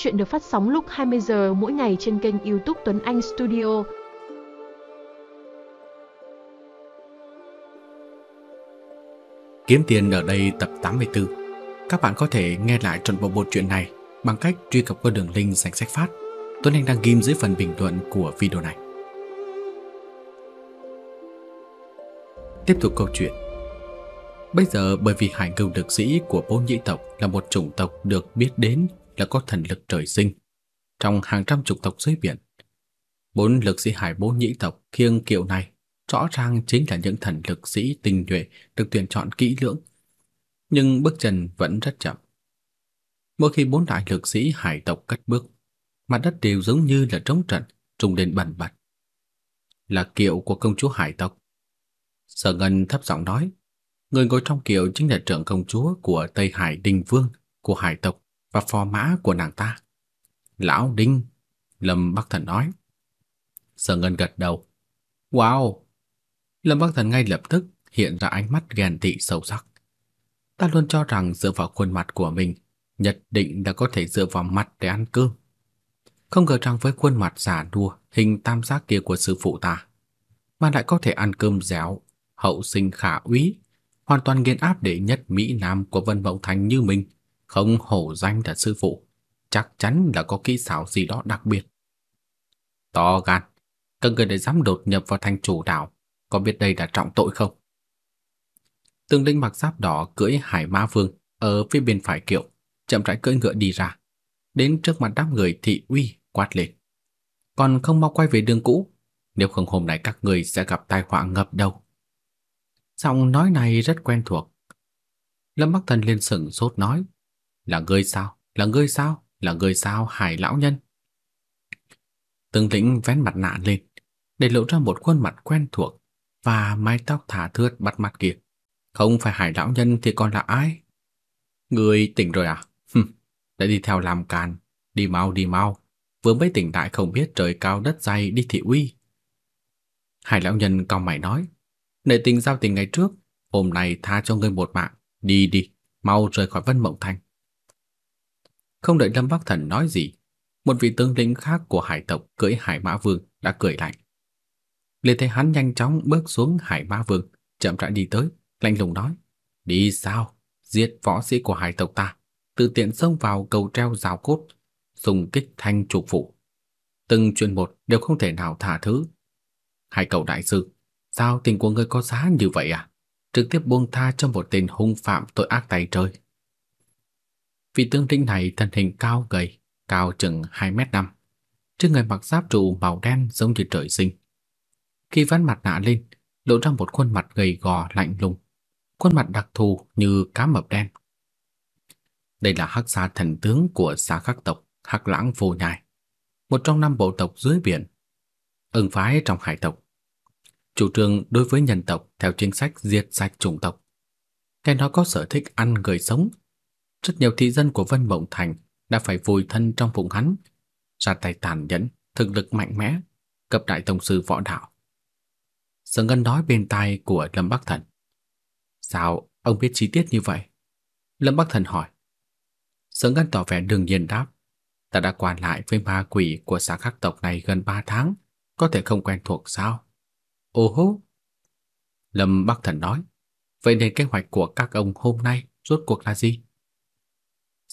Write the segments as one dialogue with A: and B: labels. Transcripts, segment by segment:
A: Chuyện được phát sóng lúc 20 giờ mỗi ngày trên kênh YouTube Tuấn Anh Studio.
B: Kiếm tiền ở đây tập 84. Các bạn có thể nghe lại trọn bộ bộ truyện này bằng cách truy cập qua đường link danh sách phát. Tuấn Anh đang ghim dưới phần bình luận của video này. Tiếp tục câu chuyện. Bây giờ bởi vì hải ngưu lực sĩ của bốn nhĩ tộc là một chủng tộc được biết đến là có thần lực trời sinh. Trong hàng trăm chủng tộc dưới biển, bốn lực sĩ hải bốn nhĩ tộc khiêng kiệu này rõ ràng chính là những thần lực sĩ tinh nhuệ được tuyển chọn kỹ lưỡng. Nhưng bước chân vẫn rất chậm. Mỗi khi bốn đại lực sĩ hải tộc cất bước, mặt đất đều giống như là trống trận, trùng lên bần bật. Là kiệu của công chúa hải tộc. Sở Ngân thấp giọng nói, người ngồi trong kiệu chính là trưởng công chúa của Tây Hải Đình Vương của hải tộc và phò mã của nàng ta. Lão Đinh, Lâm Bắc Thần nói. Sở Ngân gật đầu. Wow! Lâm Bắc Thần ngay lập tức hiện ra ánh mắt ghen tị sâu sắc. Ta luôn cho rằng dựa vào khuôn mặt của mình, nhất định là có thể dựa vào mặt để ăn cơm. Không ngờ rằng với khuôn mặt giả đua hình tam giác kia của sư phụ ta, mà lại có thể ăn cơm dẻo, hậu sinh khả úy, hoàn toàn nghiền áp đệ nhất Mỹ Nam của Vân Mậu Thành như mình, không hổ danh là sư phụ, chắc chắn là có kỹ xảo gì đó đặc biệt. To gan, các người để dám đột nhập vào thành chủ đảo, có biết đây là trọng tội không? Tương Linh mặc giáp đỏ cưỡi Hải Ma Vương ở phía bên phải kiệu, chậm rãi cưỡi ngựa đi ra, đến trước mặt đám người thị uy quát lên. Còn không mau quay về đường cũ, nếu không hôm nay các người sẽ gặp tai họa ngập đầu. Giọng nói này rất quen thuộc. Lâm Bắc Thần lên sừng sốt nói, là ngươi sao? Là ngươi sao? Là ngươi sao Hải lão nhân? Tương Lĩnh vén mặt nạ lên, để lộ ra một khuôn mặt quen thuộc và mái tóc thả thướt bắt mặt kia. Không phải Hải lão nhân thì còn là ai? Người tỉnh rồi à? Hừm, đã đi theo làm càn, đi mau đi mau, vừa mới tỉnh đại không biết trời cao đất dày đi thị uy. Hải lão nhân cao mày nói, nể tình giao tình ngày trước, hôm nay tha cho ngươi một mạng, đi đi, mau rời khỏi Vân Mộng Thành. Không đợi Lâm Bắc Thần nói gì, một vị tướng lĩnh khác của hải tộc cưỡi Hải Mã Vương đã cười lạnh. Liền thấy hắn nhanh chóng bước xuống Hải Mã Vương, chậm rãi đi tới, lạnh lùng nói: "Đi sao? Giết võ sĩ của hải tộc ta, tự tiện xông vào cầu treo rào cốt, dùng kích thanh trục phụ. Từng chuyện một đều không thể nào tha thứ. Hải cầu đại sư, sao tình của ngươi có giá như vậy à? Trực tiếp buông tha cho một tên hung phạm tội ác tay trời." Vị tướng lĩnh này thân hình cao gầy, cao chừng 2 mét năm, trên người mặc giáp trụ màu đen giống như trời sinh. Khi vén mặt nạ lên, lộ ra một khuôn mặt gầy gò lạnh lùng, khuôn mặt đặc thù như cá mập đen. Đây là Hắc Sa thần tướng của xã Khắc tộc Hắc Lãng Vô Nhai, một trong năm bộ tộc dưới biển, ứng phái trong hải tộc. Chủ trương đối với nhân tộc theo chính sách diệt sạch chủng tộc. Cái nó có sở thích ăn người sống rất nhiều thị dân của Vân Mộng Thành đã phải vùi thân trong vùng hắn, ra tay tàn nhẫn, thực lực mạnh mẽ, cấp đại tổng sư võ đạo. Sở Ngân nói bên tai của Lâm Bắc Thần. Sao ông biết chi tiết như vậy? Lâm Bắc Thần hỏi. Sở Ngân tỏ vẻ đương nhiên đáp. Ta đã quan lại với ma quỷ của xã khắc tộc này gần 3 tháng, có thể không quen thuộc sao? Ồ hô! Lâm Bắc Thần nói. Vậy nên kế hoạch của các ông hôm nay rốt cuộc là gì?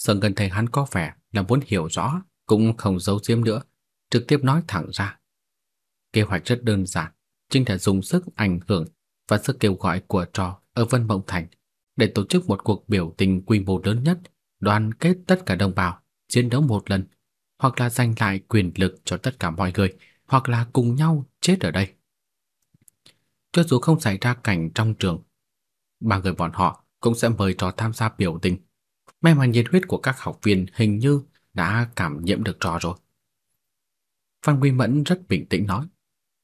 B: Sơn Ngân thấy hắn có vẻ là muốn hiểu rõ, cũng không giấu giếm nữa, trực tiếp nói thẳng ra. Kế hoạch rất đơn giản, chính là dùng sức ảnh hưởng và sức kêu gọi của trò ở Vân Mộng Thành để tổ chức một cuộc biểu tình quy mô lớn nhất, đoàn kết tất cả đồng bào, chiến đấu một lần, hoặc là giành lại quyền lực cho tất cả mọi người, hoặc là cùng nhau chết ở đây. Cho dù không xảy ra cảnh trong trường, ba người bọn họ cũng sẽ mời trò tham gia biểu tình May mà nhiệt huyết của các học viên hình như đã cảm nhiễm được trò rồi. Phan Quy Mẫn rất bình tĩnh nói.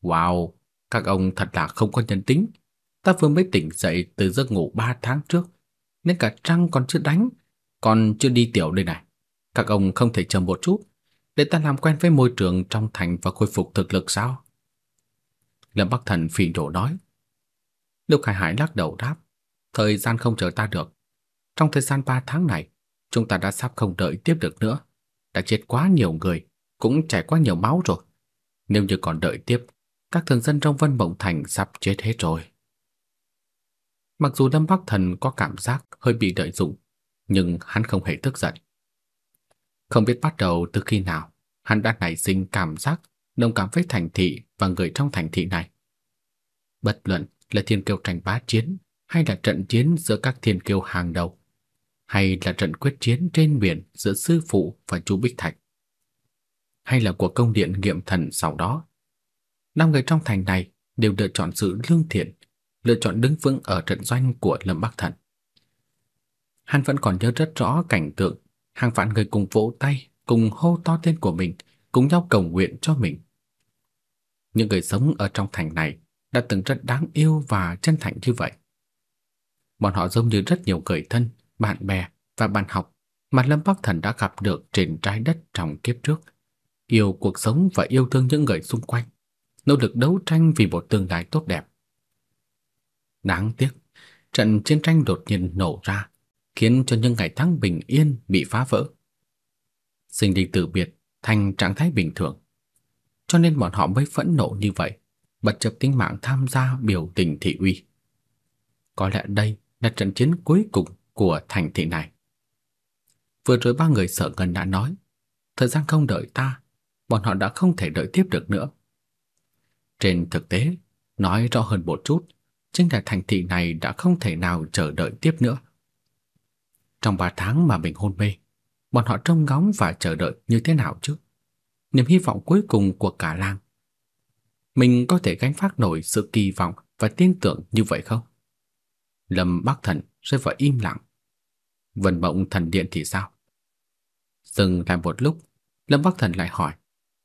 B: Wow, các ông thật là không có nhân tính. Ta vừa mới tỉnh dậy từ giấc ngủ 3 tháng trước, nên cả trăng còn chưa đánh, còn chưa đi tiểu đây này. Các ông không thể chờ một chút, để ta làm quen với môi trường trong thành và khôi phục thực lực sao? Lâm Bắc Thần phỉ nổ nói. Lục Hải Hải lắc đầu đáp, thời gian không chờ ta được. Trong thời gian 3 tháng này, chúng ta đã sắp không đợi tiếp được nữa. đã chết quá nhiều người, cũng chảy quá nhiều máu rồi. Nếu như còn đợi tiếp, các thường dân trong Vân Mộng Thành sắp chết hết rồi. Mặc dù Lâm Bắc Thần có cảm giác hơi bị đợi dụng, nhưng hắn không hề tức giận. Không biết bắt đầu từ khi nào, hắn đã nảy sinh cảm giác đồng cảm với thành thị và người trong thành thị này. Bất luận là thiên kiêu tranh bá chiến hay là trận chiến giữa các thiên kiêu hàng đầu, hay là trận quyết chiến trên biển giữa sư phụ và chú Bích Thạch, hay là cuộc công điện nghiệm thần sau đó. Năm người trong thành này đều lựa chọn sự lương thiện, lựa chọn đứng vững ở trận doanh của Lâm Bắc Thần. Hắn vẫn còn nhớ rất rõ cảnh tượng hàng vạn người cùng vỗ tay, cùng hô to tên của mình, cùng nhau cầu nguyện cho mình. Những người sống ở trong thành này đã từng rất đáng yêu và chân thành như vậy. Bọn họ giống như rất nhiều người thân, bạn bè và bạn học mà Lâm Bắc Thần đã gặp được trên trái đất trong kiếp trước. Yêu cuộc sống và yêu thương những người xung quanh, nỗ lực đấu tranh vì một tương lai tốt đẹp. Đáng tiếc, trận chiến tranh đột nhiên nổ ra, khiến cho những ngày tháng bình yên bị phá vỡ. Sinh linh tử biệt thành trạng thái bình thường. Cho nên bọn họ mới phẫn nộ như vậy, bất chấp tính mạng tham gia biểu tình thị uy. Có lẽ đây là trận chiến cuối cùng của thành thị này. Vừa rồi ba người sợ ngân đã nói, thời gian không đợi ta, bọn họ đã không thể đợi tiếp được nữa. Trên thực tế, nói rõ hơn một chút, chính là thành thị này đã không thể nào chờ đợi tiếp nữa. Trong ba tháng mà mình hôn mê, bọn họ trông ngóng và chờ đợi như thế nào chứ? Niềm hy vọng cuối cùng của cả làng. Mình có thể gánh phát nổi sự kỳ vọng và tin tưởng như vậy không? Lâm Bắc Thần rơi vào im lặng. Vân Mộng Thần Điện thì sao? Dừng lại một lúc, Lâm Bắc Thần lại hỏi,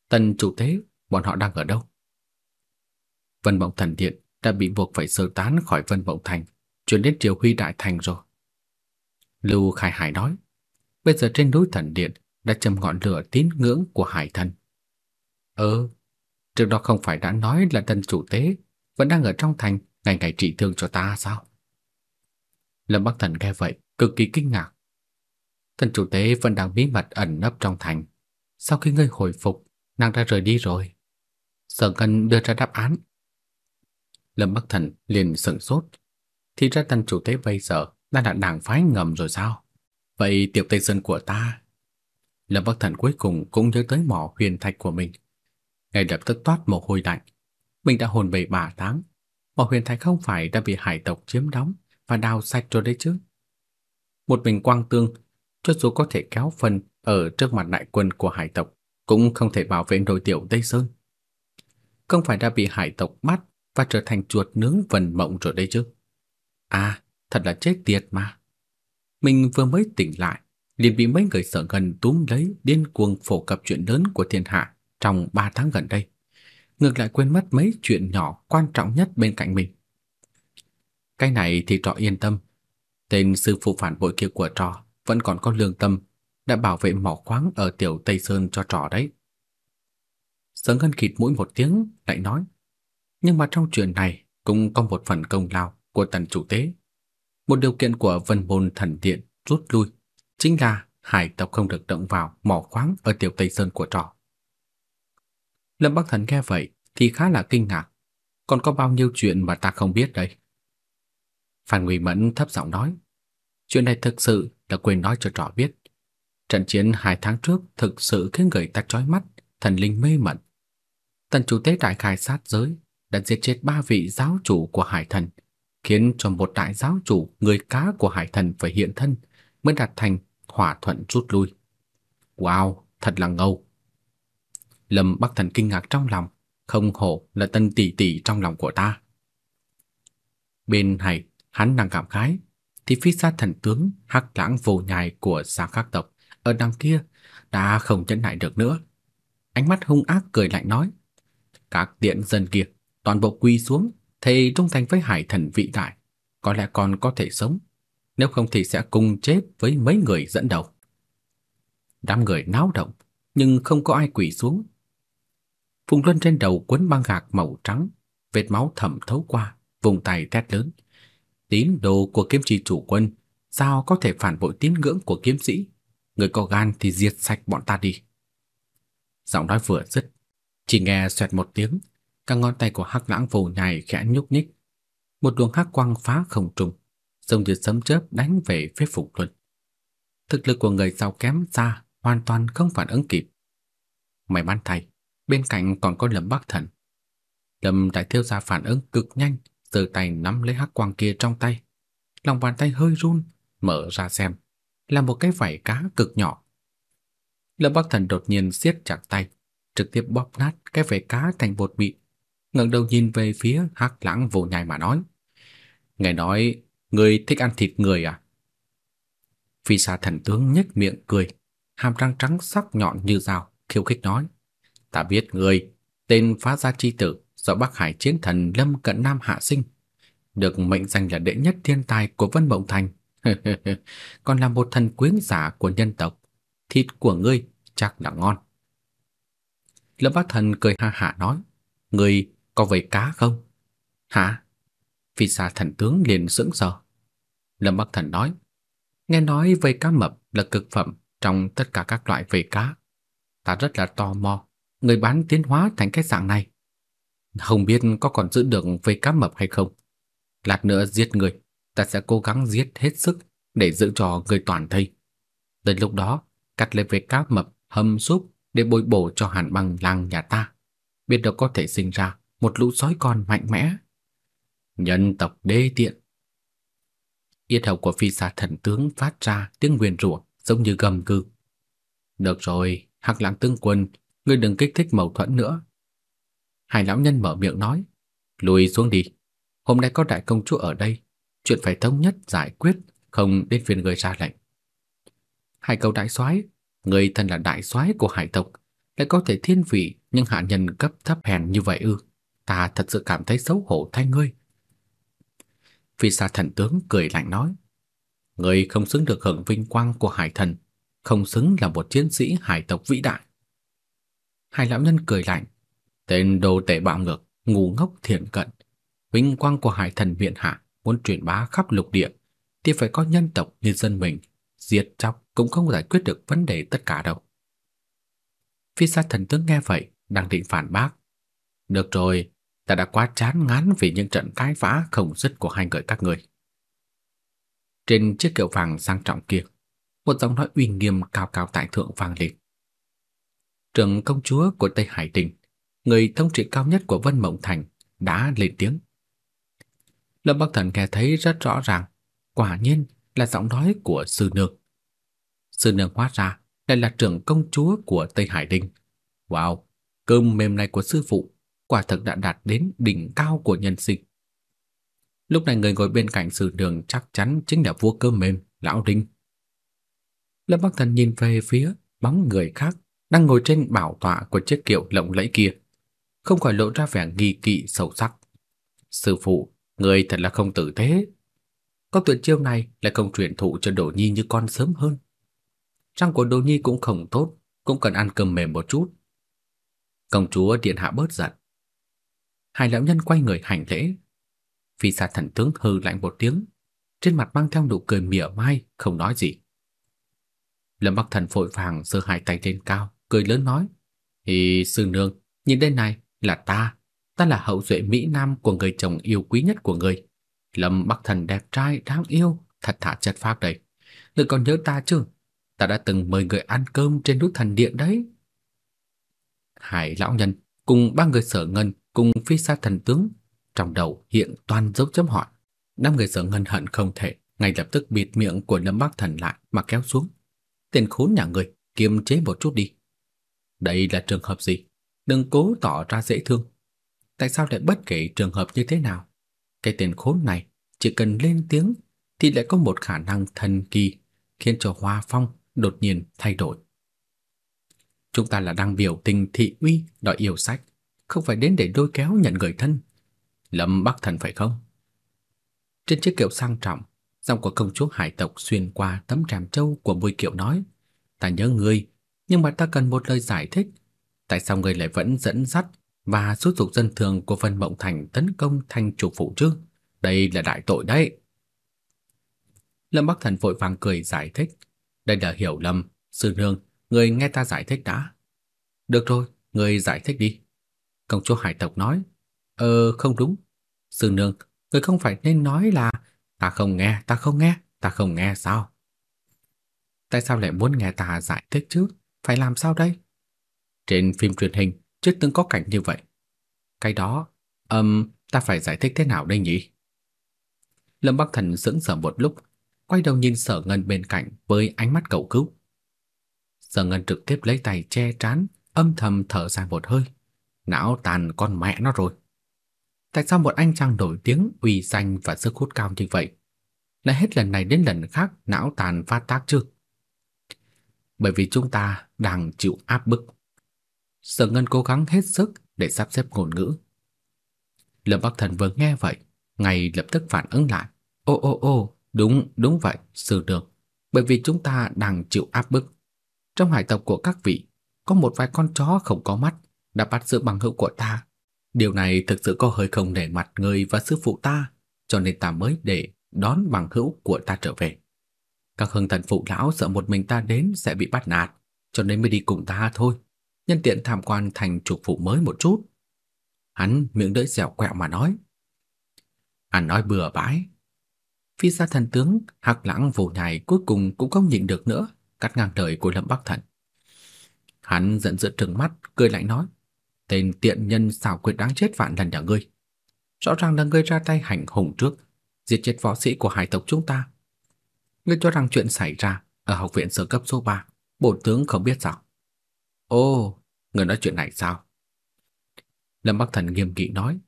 B: Tần chủ tế, bọn họ đang ở đâu? Vân Mộng Thần Điện đã bị buộc phải sơ tán khỏi Vân Mộng Thành, chuyển đến Triều Huy Đại Thành rồi. Lưu Khai Hải nói, bây giờ trên núi thần điện đã châm ngọn lửa tín ngưỡng của hải thần. Ờ, trước đó không phải đã nói là Tần chủ tế vẫn đang ở trong thành ngày ngày trị thương cho ta sao? Lâm Bắc Thần nghe vậy, cực kỳ kinh ngạc. Thần chủ tế vẫn đang bí mật ẩn nấp trong thành. Sau khi ngươi hồi phục, nàng đã rời đi rồi. Sở Ngân đưa ra đáp án. Lâm Bắc Thần liền sửng sốt. Thì ra thần chủ tế bây giờ đã là đảng phái ngầm rồi sao? Vậy tiểu Tây Sơn của ta? Lâm Bắc Thần cuối cùng cũng nhớ tới mỏ huyền thạch của mình. Ngay lập tức toát mồ hôi lạnh. Mình đã hồn bầy bà tháng. Mỏ huyền thạch không phải đã bị hải tộc chiếm đóng và đào sạch rồi đấy chứ. Một mình quang tương, cho dù có thể kéo phần ở trước mặt đại quân của hải tộc, cũng không thể bảo vệ nổi tiểu Tây Sơn. Không phải đã bị hải tộc bắt và trở thành chuột nướng vần mộng rồi đấy chứ. À, thật là chết tiệt mà. Mình vừa mới tỉnh lại, liền bị mấy người sợ gần túm lấy điên cuồng phổ cập chuyện lớn của thiên hạ trong 3 tháng gần đây. Ngược lại quên mất mấy chuyện nhỏ quan trọng nhất bên cạnh mình. Cái này thì trọ yên tâm. Tên sư phụ phản bội kia của trò vẫn còn có lương tâm, đã bảo vệ mỏ khoáng ở tiểu Tây Sơn cho trò đấy. Sở Ngân khịt mũi một tiếng, lại nói. Nhưng mà trong chuyện này cũng có một phần công lao của tần chủ tế. Một điều kiện của vân môn thần điện rút lui chính là hải tộc không được động vào mỏ khoáng ở tiểu Tây Sơn của trò. Lâm Bắc Thần nghe vậy thì khá là kinh ngạc. Còn có bao nhiêu chuyện mà ta không biết đây? Phan Nguy Mẫn thấp giọng nói. Chuyện này thực sự là quên nói cho trò biết. Trận chiến hai tháng trước thực sự khiến người ta chói mắt, thần linh mê mẩn. Tần chủ tế đại khai sát giới đã giết chết ba vị giáo chủ của hải thần, khiến cho một đại giáo chủ người cá của hải thần phải hiện thân mới đạt thành hỏa thuận rút lui. Wow, thật là ngầu. Lâm Bắc Thần kinh ngạc trong lòng, không hổ là tân tỷ tỷ trong lòng của ta. Bên này, hắn đang cảm khái, thì phi sát thần tướng hắc lãng vô nhai của xa khắc tộc ở đằng kia đã không chấn lại được nữa. Ánh mắt hung ác cười lạnh nói, các điện dân kia toàn bộ quy xuống, thề trung thành với hải thần vị đại, có lẽ còn có thể sống, nếu không thì sẽ cùng chết với mấy người dẫn đầu. Đám người náo động, nhưng không có ai quỳ xuống. Phùng Luân trên đầu quấn băng gạc màu trắng, vết máu thẩm thấu qua, vùng tay thét lớn. Tín đồ của kiếm trì chủ quân, sao có thể phản bội tín ngưỡng của kiếm sĩ? người có gan thì diệt sạch bọn ta đi. Giọng nói vừa dứt, chỉ nghe xoẹt một tiếng, các ngón tay của Hắc Lãng Vô Nhai khẽ nhúc nhích. Một luồng hắc quang phá không trung, giống như sấm chớp đánh về phía Phục Luân. Thực lực của người sau kém xa, hoàn toàn không phản ứng kịp. May mắn thay, bên cạnh còn có Lâm Bắc Thần. Lâm đại thiếu gia phản ứng cực nhanh, giơ tay nắm lấy hắc quang kia trong tay. Lòng bàn tay hơi run, mở ra xem, là một cái vảy cá cực nhỏ. Lâm Bắc Thần đột nhiên siết chặt tay, trực tiếp bóp nát cái vảy cá thành bột mịn, ngẩng đầu nhìn về phía Hắc Lãng Vô Nhai mà nói: "Ngài nói, người thích ăn thịt người à?" Phi Sa thần tướng nhếch miệng cười, hàm răng trắng sắc nhọn như dao, khiêu khích nói: "Ta biết người, tên phá gia chi tử do Bắc Hải chiến thần Lâm Cận Nam hạ sinh, được mệnh danh là đệ nhất thiên tài của Vân Mộng Thành, còn là một thần quyến giả của nhân tộc, thịt của ngươi chắc là ngon." Lâm Bắc Thần cười ha hả nói: "Ngươi có vây cá không?" "Hả?" Phi xa thần tướng liền sững sờ. Lâm Bắc Thần nói: Nghe nói vây cá mập là cực phẩm trong tất cả các loại vây cá. Ta rất là tò mò, người bán tiến hóa thành cái dạng này. Không biết có còn giữ được vây cá mập hay không. Lát nữa giết người, ta sẽ cố gắng giết hết sức để giữ cho người toàn thây. Đến lúc đó, cắt lấy vây cá mập hầm súp để bồi bổ cho hàn băng làng nhà ta. Biết đâu có thể sinh ra một lũ sói con mạnh mẽ. Nhân tộc đê tiện Yết hầu của phi xa thần tướng phát ra tiếng nguyền rủa giống như gầm cư. Được rồi, Hắc Lãng tướng quân, ngươi đừng kích thích mâu thuẫn nữa. Hai lão nhân mở miệng nói, lùi xuống đi. Hôm nay có đại công chúa ở đây, chuyện phải thống nhất giải quyết, không đến phiền người ra lệnh. Hai câu đại soái, người thân là đại soái của hải tộc, lại có thể thiên vị nhưng hạ nhân cấp thấp hèn như vậy ư? Ta thật sự cảm thấy xấu hổ thay ngươi. Phi xa thần tướng cười lạnh nói Người không xứng được hưởng vinh quang của hải thần Không xứng là một chiến sĩ hải tộc vĩ đại Hai lão nhân cười lạnh Tên đồ tệ bạo ngược Ngu ngốc thiện cận Vinh quang của hải thần viện hạ Muốn truyền bá khắp lục địa Thì phải có nhân tộc như dân mình Diệt chóc cũng không giải quyết được vấn đề tất cả đâu Phi sát thần tướng nghe vậy Đang định phản bác Được rồi Ta đã quá chán ngán vì những trận cái vã không dứt của hai người các người. Trên chiếc kiệu vàng sang trọng kia, một giọng nói uy nghiêm cao cao tại thượng vang lên. Trưởng công chúa của Tây Hải Đình, người thống trị cao nhất của Vân Mộng Thành, đã lên tiếng. Lâm Bắc Thần nghe thấy rất rõ ràng, quả nhiên là giọng nói của sư nương. Sư nương hóa ra lại là trưởng công chúa của Tây Hải Đình. Wow, cơm mềm này của sư phụ quả thực đã đạt đến đỉnh cao của nhân sinh. Lúc này người ngồi bên cạnh sư nương chắc chắn chính là vua cơm mềm, lão Đinh. Lâm Bắc Thần nhìn về phía bóng người khác đang ngồi trên bảo tọa của chiếc kiệu lộng lẫy kia, không khỏi lộ ra vẻ nghi kỵ sâu sắc. Sư phụ, người thật là không tử thế. Có tuyệt chiêu này lại không truyền thụ cho Đồ Nhi như con sớm hơn. Răng của Đồ Nhi cũng không tốt, cũng cần ăn cơm mềm một chút. Công chúa điện hạ bớt giận, Hai lão nhân quay người hành lễ. Phi xa thần tướng hừ lạnh một tiếng, trên mặt mang theo nụ cười mỉa mai, không nói gì. Lâm Bắc Thần vội vàng giơ hai tay lên cao, cười lớn nói: "Thì sư nương, nhìn đây này, là ta, ta là hậu duệ mỹ nam của người chồng yêu quý nhất của người. Lâm Bắc Thần đẹp trai, đáng yêu, thật thà chất phác đây. ngươi còn nhớ ta chứ? Ta đã từng mời người ăn cơm trên núi thần điện đấy." Hải lão nhân cùng ba người sở ngân cùng phi sa thần tướng, trong đầu hiện toàn dấu chấm hỏi. Năm người sở ngân hận không thể, ngay lập tức bịt miệng của Lâm Bắc Thần lại mà kéo xuống. Tên khốn nhà người, kiềm chế một chút đi. Đây là trường hợp gì? Đừng cố tỏ ra dễ thương. Tại sao lại bất kể trường hợp như thế nào? Cái tên khốn này chỉ cần lên tiếng thì lại có một khả năng thần kỳ khiến cho Hoa Phong đột nhiên thay đổi. Chúng ta là đang biểu tình thị uy đòi yêu sách, không phải đến để lôi kéo nhận người thân. Lâm Bắc Thần phải không? Trên chiếc kiệu sang trọng, giọng của công chúa hải tộc xuyên qua tấm rèm châu của bùi kiệu nói: "Ta nhớ ngươi, nhưng mà ta cần một lời giải thích. Tại sao ngươi lại vẫn dẫn dắt và xúi dục dân thường của Vân Mộng Thành tấn công thành chủ phụ chứ? Đây là đại tội đấy." Lâm Bắc Thần vội vàng cười giải thích: "Đây là hiểu lầm, Sư nương, người nghe ta giải thích đã. Được rồi, người giải thích đi. Công chúa hải tộc nói. Ờ, không đúng. Sư nương, người không phải nên nói là ta không nghe, ta không nghe, ta không nghe sao? Tại sao lại muốn nghe ta giải thích chứ? Phải làm sao đây? Trên phim truyền hình chưa từng có cảnh như vậy. Cái đó, ừm, um, ta phải giải thích thế nào đây nhỉ? Lâm Bắc Thần sững sờ một lúc, quay đầu nhìn Sở Ngân bên cạnh với ánh mắt cầu cứu. Sở Ngân trực tiếp lấy tay che trán, âm thầm thở dài một hơi. Não tàn con mẹ nó rồi. Tại sao một anh chàng nổi tiếng, uy danh và sức hút cao như vậy lại hết lần này đến lần khác não tàn phát tác chứ? Bởi vì chúng ta đang chịu áp bức. Sở Ngân cố gắng hết sức để sắp xếp ngôn ngữ. Lâm Bắc Thần vừa nghe vậy, ngay lập tức phản ứng lại. Ô ô ô, đúng, đúng vậy, sư được. Bởi vì chúng ta đang chịu áp bức. Trong hải tộc của các vị, có một vài con chó không có mắt đã bắt giữ bằng hữu của ta. Điều này thực sự có hơi không để mặt người và sư phụ ta, cho nên ta mới để đón bằng hữu của ta trở về. Các hưng thần phụ lão sợ một mình ta đến sẽ bị bắt nạt, cho nên mới đi cùng ta thôi. Nhân tiện tham quan thành trục phụ mới một chút. Hắn miệng lưỡi dẻo quẹo mà nói. Hắn nói bừa bãi. Phi xa thần tướng Hạc Lãng vô nhài cuối cùng cũng không nhịn được nữa, cắt ngang đời của Lâm Bắc Thần. Hắn giận dữ trừng mắt, cười lạnh nói: "Tên tiện nhân xảo quyệt đáng chết vạn lần nhà ngươi. Rõ ràng là ngươi ra tay hành hùng trước, giết chết võ sĩ của hải tộc chúng ta. Ngươi cho rằng chuyện xảy ra ở học viện sơ cấp số 3, bổn tướng không biết sao?" "Ồ, người nói chuyện này sao?" Lâm Bắc Thần nghiêm nghị nói,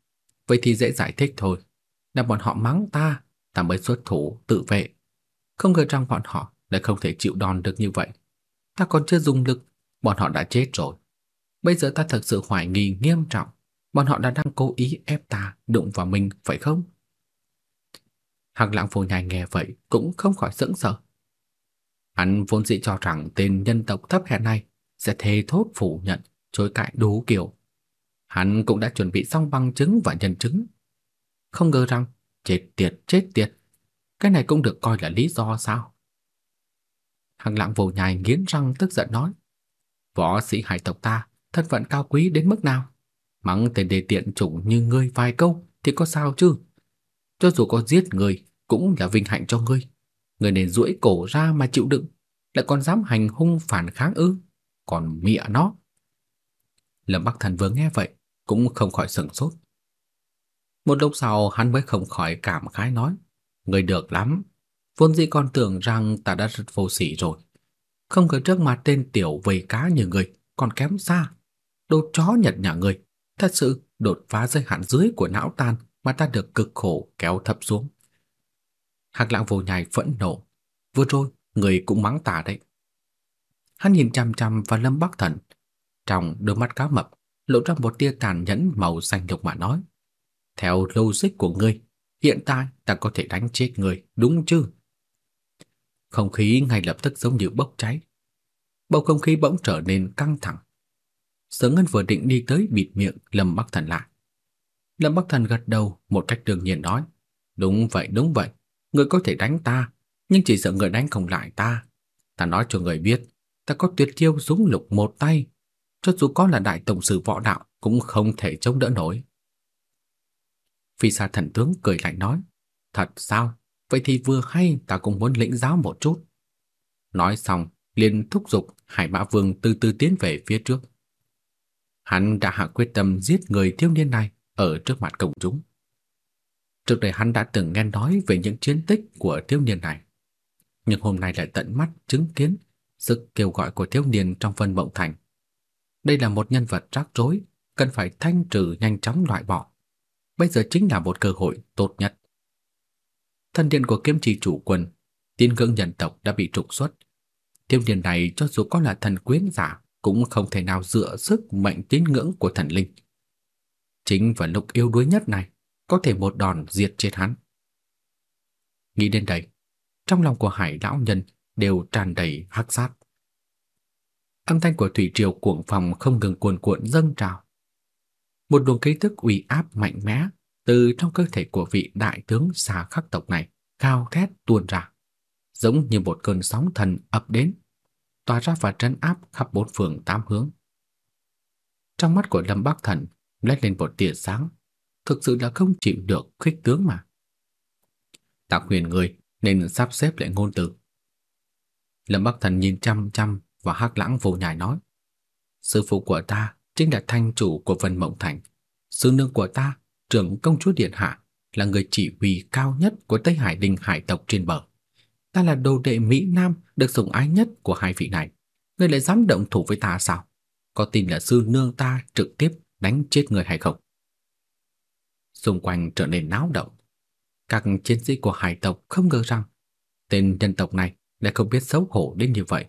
B: "Vậy thì dễ giải thích thôi, là bọn họ mắng ta, ta mới xuất thủ tự vệ. Không ngờ rằng bọn họ lại không thể chịu đòn được như vậy. Ta còn chưa dùng lực, bọn họ đã chết rồi. Bây giờ ta thật sự hoài nghi nghiêm trọng, bọn họ đã đang cố ý ép ta đụng vào mình phải không? Hạc Lãng Phù Nhai nghe vậy cũng không khỏi sững sờ. Hắn vốn dĩ cho rằng tên nhân tộc thấp hèn này sẽ thề thốt phủ nhận, chối cãi đủ kiểu. Hắn cũng đã chuẩn bị xong bằng chứng và nhân chứng. Không ngờ rằng chết tiệt chết tiệt, cái này cũng được coi là lý do sao? Hằng Lãng Vô Nhai nghiến răng tức giận nói: "Võ sĩ hải tộc ta, thân phận cao quý đến mức nào? Mắng tên đề tiện chủng như ngươi vài câu thì có sao chứ? Cho dù có giết người cũng là vinh hạnh cho ngươi. Ngươi nên duỗi cổ ra mà chịu đựng, lại còn dám hành hung phản kháng ư? Còn mẹ nó." Lâm Bắc Thần vừa nghe vậy, cũng không khỏi sửng sốt. Một lúc sau hắn mới không khỏi cảm khái nói, người được lắm, vốn dĩ còn tưởng rằng ta đã rất vô sĩ rồi. Không ngờ trước mặt tên tiểu vầy cá như người còn kém xa. Đồ chó nhật nhà người, thật sự đột phá giới hạn dưới của não tan mà ta được cực khổ kéo thấp xuống. Hạc lãng vô nhai phẫn nộ. Vừa rồi, người cũng mắng ta đấy. Hắn nhìn chằm chằm vào lâm bắc thần. Trong đôi mắt cá mập, lộ ra một tia tàn nhẫn màu xanh lục mà nói. Theo logic của ngươi, hiện tại ta có thể đánh chết ngươi, đúng chứ? Không khí ngay lập tức giống như bốc cháy. Bầu không khí bỗng trở nên căng thẳng. Sở Ngân vừa định đi tới bịt miệng Lâm Bắc Thần lại. Lâm Bắc Thần gật đầu một cách đương nhiên nói, "Đúng vậy, đúng vậy, ngươi có thể đánh ta, nhưng chỉ sợ người đánh không lại ta. Ta nói cho người biết, ta có tuyệt chiêu súng lục một tay, cho dù có là đại tổng sư võ đạo cũng không thể chống đỡ nổi." Phi xa thần tướng cười lạnh nói, "Thật sao? Vậy thì vừa hay ta cũng muốn lĩnh giáo một chút." Nói xong, liền thúc giục Hải Mã Vương từ từ tiến về phía trước. Hắn đã hạ quyết tâm giết người thiếu niên này ở trước mặt công chúng. Trước đây hắn đã từng nghe nói về những chiến tích của thiếu niên này, nhưng hôm nay lại tận mắt chứng kiến sức kêu gọi của thiếu niên trong Vân Mộng Thành. Đây là một nhân vật rắc rối, cần phải thanh trừ nhanh chóng loại bỏ. Bây giờ chính là một cơ hội tốt nhất. Thân điện của kiếm trì chủ quân, tiên ngưỡng nhân tộc đã bị trục xuất. Thiếu niên này cho dù có là thần quyến giả cũng không thể nào dựa sức mệnh tín ngưỡng của thần linh. Chính vào lúc yêu đuối nhất này, có thể một đòn diệt chết hắn. Nghĩ đến đây, trong lòng của Hải lão nhân đều tràn đầy hắc sát. Âm thanh của thủy triều cuộn phòng không ngừng cuồn cuộn dâng trào. Một luồng khí tức uy áp mạnh mẽ từ trong cơ thể của vị đại tướng xa khắc tộc này cao thét tuôn ra, giống như một cơn sóng thần ập đến. tỏa ra và trấn áp khắp bốn phương tám hướng. Trong mắt của Lâm Bắc Thần lóe lên một tia sáng, thực sự là không chịu được khích tướng mà. Ta Huyền người nên sắp xếp lại ngôn từ. Lâm Bắc Thần nhìn chăm chăm và Hắc Lãng vô nhài nói: "Sư phụ của ta chính là thanh chủ của Vân Mộng Thành, sư nương của ta, trưởng công chúa điện hạ, là người chỉ huy cao nhất của Tây Hải Đình hải tộc trên bờ. Ta là đồ đệ Mỹ Nam được sủng ái nhất của hai vị này, ngươi lại dám động thủ với ta sao? Có tin là sư nương ta trực tiếp đánh chết người hay không?" Xung quanh trở nên náo động. Các chiến sĩ của hải tộc không ngờ rằng tên nhân tộc này lại không biết xấu hổ đến như vậy.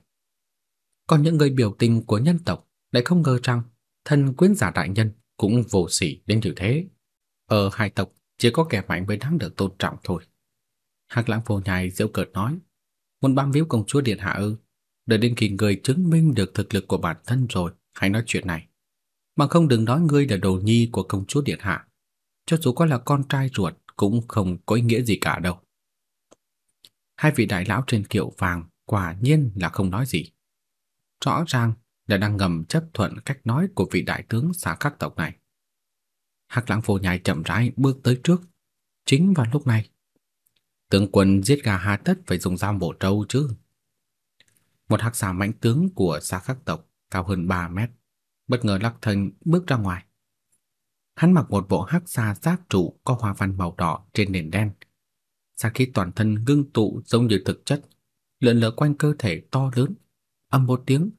B: Còn những người biểu tình của nhân tộc lại không ngờ rằng thần quyến giả đại nhân cũng vô sỉ đến như thế. Ở hai tộc chỉ có kẻ mạnh mới đáng được tôn trọng thôi. Hạc Lãng vô nhai giễu cợt nói, muốn bám víu công chúa điện hạ ư? Đợi đến khi người chứng minh được thực lực của bản thân rồi, hãy nói chuyện này. Mà không đừng nói ngươi là đồ nhi của công chúa điện hạ. Cho dù có là con trai ruột cũng không có ý nghĩa gì cả đâu. Hai vị đại lão trên kiệu vàng quả nhiên là không nói gì. Rõ ràng là đang ngầm chấp thuận cách nói của vị đại tướng xã khắc tộc này. Hắc Lãng Vô Nhai chậm rãi bước tới trước. Chính vào lúc này, tướng quân giết gà hà tất phải dùng dao bổ trâu chứ. Một hắc xà mãnh tướng của xã khắc tộc cao hơn 3 mét, bất ngờ lắc thân bước ra ngoài. Hắn mặc một bộ hắc xà giáp trụ có hoa văn màu đỏ trên nền đen. Sát khí toàn thân ngưng tụ giống như thực chất, lượn lờ quanh cơ thể to lớn. Âm một tiếng,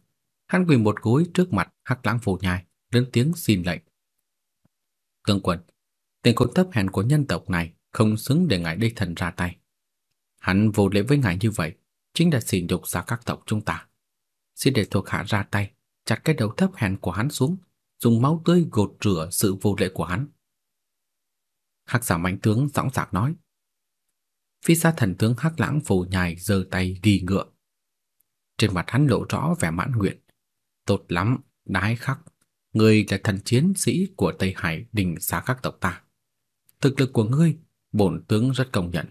B: hắn quỳ một gối trước mặt Hắc Lãng Phù Nhai, lớn tiếng xin lệnh. Cương quân, tên khốn thấp hèn của nhân tộc này không xứng để ngài đích thần ra tay. Hắn vô lễ với ngài như vậy, chính là sỉ nhục ra các tộc chúng ta. Xin để thuộc hạ ra tay, chặt cái đầu thấp hèn của hắn xuống, dùng máu tươi gột rửa sự vô lễ của hắn. Hắc giả mạnh tướng dõng dạc nói. Phi xa thần tướng Hắc lãng phù nhài giơ tay đi ngựa. Trên mặt hắn lộ rõ vẻ mãn nguyện. Tốt lắm, đái khắc. Ngươi là thần chiến sĩ của Tây Hải đình xá các tộc ta. Thực lực của ngươi, bổn tướng rất công nhận.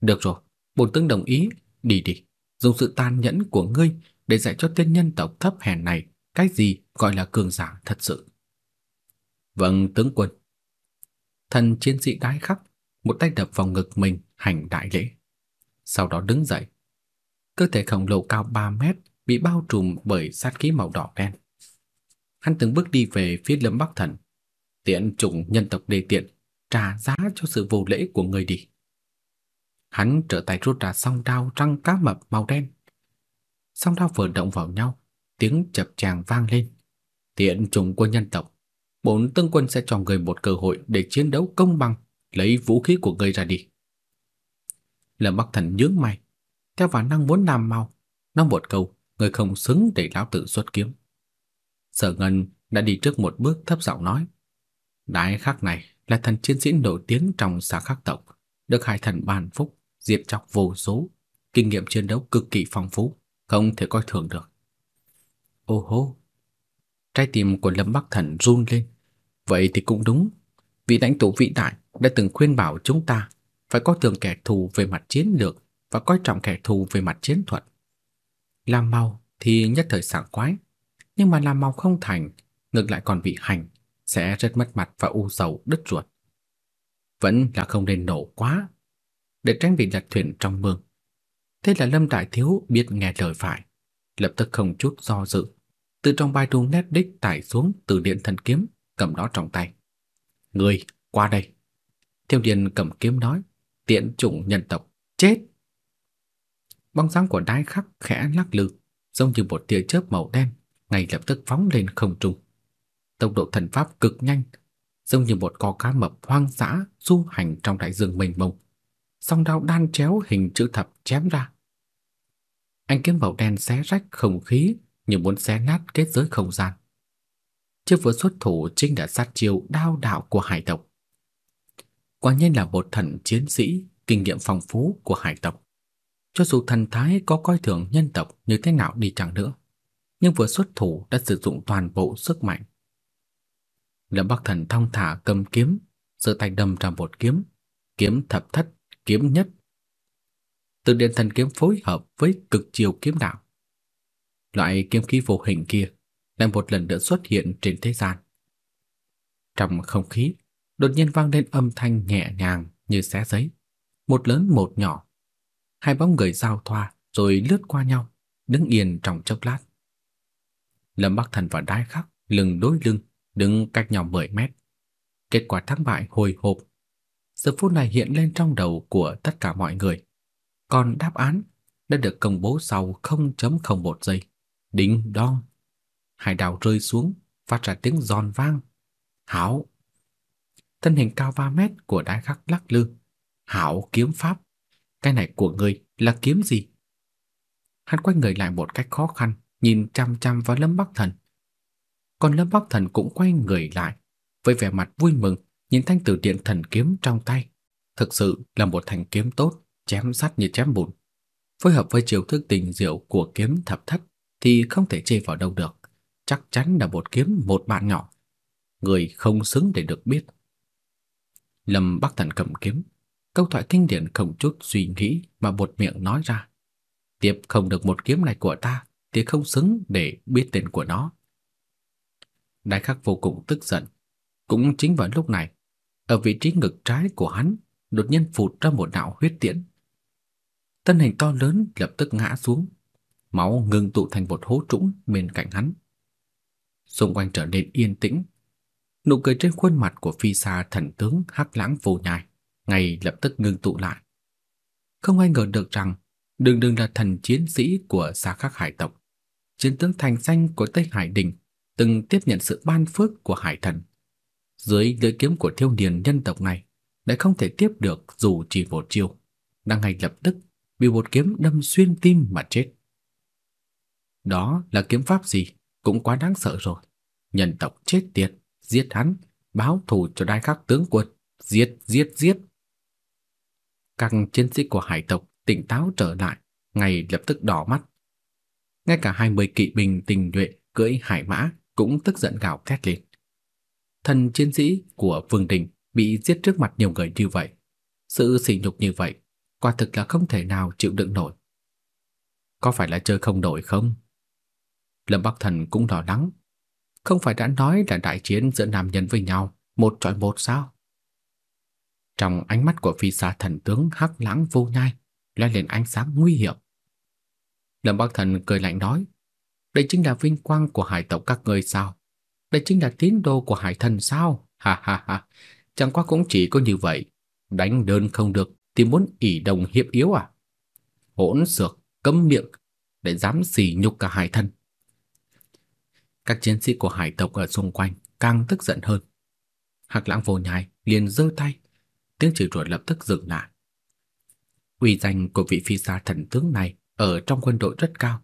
B: Được rồi, bổn tướng đồng ý, đi đi. Dùng sự tàn nhẫn của ngươi để dạy cho tên nhân tộc thấp hèn này cái gì gọi là cường giả thật sự. Vâng, tướng quân. Thần chiến sĩ đái khắc, một tay đập vào ngực mình hành đại lễ. Sau đó đứng dậy. Cơ thể khổng lồ cao 3 mét bị bao trùm bởi sát khí màu đỏ đen. Hắn từng bước đi về phía Lâm Bắc Thần, tiện chủng nhân tộc đề tiện, trả giá cho sự vô lễ của người đi. Hắn trở tay rút ra song đao răng cá mập màu đen. Song đao vừa động vào nhau, tiếng chập chàng vang lên. Tiện chủng quân nhân tộc, bốn tướng quân sẽ cho người một cơ hội để chiến đấu công bằng, lấy vũ khí của người ra đi. Lâm Bắc Thần nhướng mày, theo bản năng muốn làm mau, nó một câu, người không xứng để lão tử xuất kiếm. Sở Ngân đã đi trước một bước thấp giọng nói, Đại khắc này là thần chiến sĩ nổi tiếng trong xã khắc tộc, được hai thần ban phúc, diệt chọc vô số, kinh nghiệm chiến đấu cực kỳ phong phú, không thể coi thường được. Ô hô! Trái tim của Lâm Bắc Thần run lên. Vậy thì cũng đúng. Vị lãnh tụ vĩ đại đã từng khuyên bảo chúng ta phải coi thường kẻ thù về mặt chiến lược và coi trọng kẻ thù về mặt chiến thuật. Làm mau thì nhất thời sảng khoái, nhưng mà làm mau không thành, ngược lại còn bị hành, sẽ rất mất mặt và u sầu đứt ruột. Vẫn là không nên nổ quá, để tránh bị lật thuyền trong mương. Thế là Lâm Đại Thiếu biết nghe lời phải, lập tức không chút do dự, từ trong bài đu nét đích tải xuống từ điện thần kiếm, cầm nó trong tay. Người, qua đây. Thiêu Điền cầm kiếm nói, tiện chủng nhân tộc, chết. Bóng dáng của đái khắc khẽ lắc lư, giống như một tia chớp màu đen, ngay lập tức phóng lên không trung. Tốc độ thần pháp cực nhanh, giống như một con cá mập hoang dã du hành trong đại dương mênh mông. Song đao đan chéo hình chữ thập chém ra. Anh kiếm màu đen xé rách không khí như muốn xé nát kết giới không gian. Chưa vừa xuất thủ chính là sát chiêu đao đạo của hải tộc. Quả nhiên là một thần chiến sĩ kinh nghiệm phong phú của hải tộc. Cho dù thần thái có coi thường nhân tộc như thế nào đi chăng nữa, nhưng vừa xuất thủ đã sử dụng toàn bộ sức mạnh. Lâm Bắc Thần thong thả cầm kiếm, giơ tay đâm ra một kiếm, kiếm thập thất, kiếm nhất. Từ điện thần kiếm phối hợp với cực chiều kiếm đạo. loại kiếm khí vô hình kia lại một lần nữa xuất hiện trên thế gian. Trong không khí, đột nhiên vang lên âm thanh nhẹ nhàng như xé giấy, một lớn một nhỏ. Hai bóng người giao thoa rồi lướt qua nhau, đứng yên trong chốc lát. Lâm Bắc Thần và Đái Khắc lưng đối lưng, đứng cách nhau 10 mét. Kết quả thắng bại hồi hộp. Giờ phút này hiện lên trong đầu của tất cả mọi người. Còn đáp án đã được công bố sau 0.01 giây. Đinh đong. Hai đào rơi xuống, phát ra tiếng giòn vang. Hảo. Thân hình cao 3 mét của đại khắc lắc lư. Hảo kiếm pháp. Cái này của người là kiếm gì? Hắn quay người lại một cách khó khăn, nhìn chăm chăm vào Lâm Bắc Thần. Còn Lâm Bắc Thần cũng quay người lại, với vẻ mặt vui mừng, nhìn thanh tử điện thần kiếm trong tay. Thực sự là một thanh kiếm tốt, chém sắt như chém bùn. Phối hợp với chiều thức tình diệu của kiếm thập thất thì không thể chê vào đâu được. Chắc chắn là một kiếm một bạn nhỏ. Người không xứng để được biết. Lâm Bắc Thần cầm kiếm, câu thoại kinh điển không chút suy nghĩ mà buột miệng nói ra. Tiếp không được một kiếm này của ta thì không xứng để biết tên của nó. Đại khắc vô cùng tức giận. Cũng chính vào lúc này, ở vị trí ngực trái của hắn đột nhiên phụt ra một đạo huyết tiễn. Thân hình to lớn lập tức ngã xuống, máu ngừng tụ thành một hố trũng bên cạnh hắn. Xung quanh trở nên yên tĩnh. Nụ cười trên khuôn mặt của phi xa thần tướng Hắc Lãng phù Nhai ngay lập tức ngưng tụ lại. Không ai ngờ được rằng Đường Đường là thần chiến sĩ của xa Khắc Hải tộc, chiến tướng thành danh của Tây Hải Đình, từng tiếp nhận sự ban phước của Hải Thần. Dưới lưỡi kiếm của thiêu niên nhân tộc này, đã không thể tiếp được dù chỉ một chiêu, đang ngay lập tức bị một kiếm đâm xuyên tim mà chết. Đó là kiếm pháp gì, cũng quá đáng sợ rồi. Nhân tộc chết tiệt, giết hắn, báo thù cho đai khắc tướng quân, giết, giết, giết. Các chiến sĩ của hải tộc tỉnh táo trở lại, ngay lập tức đỏ mắt. Ngay cả hai mươi kỵ binh tình nhuệ cưỡi hải mã cũng tức giận gào thét lên. Thần chiến sĩ của Vương Đình bị giết trước mặt nhiều người như vậy, sự sỉ nhục như vậy, quả thực là không thể nào chịu đựng nổi. Có phải là chơi không nổi không? Lâm Bắc Thần cũng lo lắng. Không phải đã nói là đại chiến giữa nam nhân với nhau, một chọi một sao? Trong ánh mắt của phi xa thần tướng hắc lãng vô nhai, lóe lên ánh sáng nguy hiểm. Lâm Bắc Thần cười lạnh nói, đây chính là vinh quang của hải tộc các ngươi sao? Đây chính là tín đồ của hải thần sao? Ha ha ha, chẳng qua cũng chỉ có như vậy. Đánh đơn không được thì muốn ỷ đồng hiệp yếu à? Hỗn xược, cấm miệng, để dám xỉ nhục cả hải thần. Các chiến sĩ của hải tộc ở xung quanh càng tức giận hơn. Hạc lãng vô nhai liền giơ tay, tiếng chửi rủa lập tức dừng lại. Uy danh của vị phi xa thần tướng này ở trong quân đội rất cao.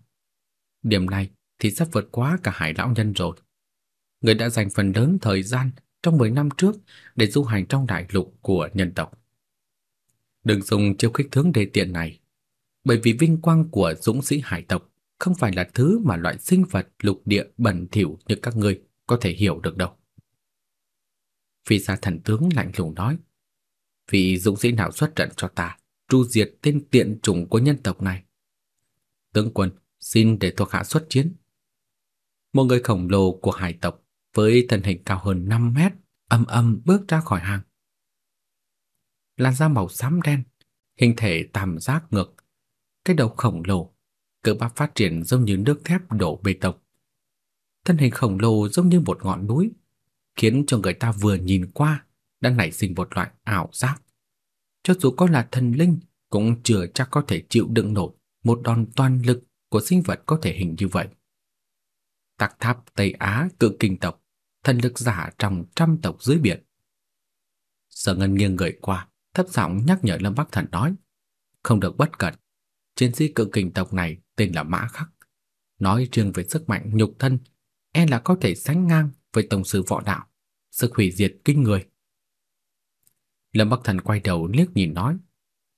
B: Điểm này thì sắp vượt quá cả hải lão nhân rồi. Người đã dành phần lớn thời gian trong 10 năm trước để du hành trong đại lục của nhân tộc. Đừng dùng chiêu khích tướng đề tiện này, bởi vì vinh quang của dũng sĩ hải tộc không phải là thứ mà loại sinh vật lục địa bẩn thỉu như các ngươi có thể hiểu được đâu. Phi gia thần tướng lạnh lùng nói, vị dũng sĩ nào xuất trận cho ta, tru diệt tên tiện chủng của nhân tộc này. Tướng quân, xin để thuộc hạ xuất chiến. Một người khổng lồ của hải tộc với thân hình cao hơn 5 mét âm âm bước ra khỏi hàng. Làn da màu xám đen, hình thể tam giác ngược, cái đầu khổng lồ, cơ bắp phát triển giống như nước thép đổ bê tông. Thân hình khổng lồ giống như một ngọn núi, khiến cho người ta vừa nhìn qua đã nảy sinh một loại ảo giác. Cho dù có là thần linh cũng chưa chắc có thể chịu đựng nổi một đòn toàn lực của sinh vật có thể hình như vậy. Tạc tháp Tây Á cự kinh tộc, thần lực giả trong trăm tộc dưới biển. Sở Ngân nghiêng người qua, thấp giọng nhắc nhở Lâm Bắc Thần nói, không được bất cẩn. Chiến sĩ cự kình tộc này tên là Mã Khắc. Nói riêng về sức mạnh nhục thân, e là có thể sánh ngang với tổng sư võ đạo, sức hủy diệt kinh người. Lâm Bắc Thần quay đầu liếc nhìn nói,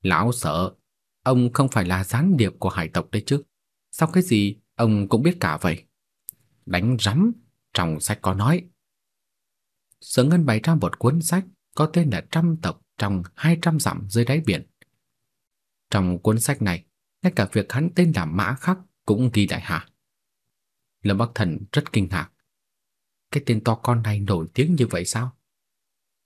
B: lão sợ, ông không phải là gián điệp của hải tộc đấy chứ. Sao cái gì ông cũng biết cả vậy? Đánh rắm, trong sách có nói. Sở Ngân bày ra một cuốn sách có tên là Trăm tộc trong 200 dặm dưới đáy biển. Trong cuốn sách này, ngay cả việc hắn tên là Mã Khắc cũng ghi đại hạ. Lâm Bắc Thần rất kinh ngạc. Cái tên to con này nổi tiếng như vậy sao?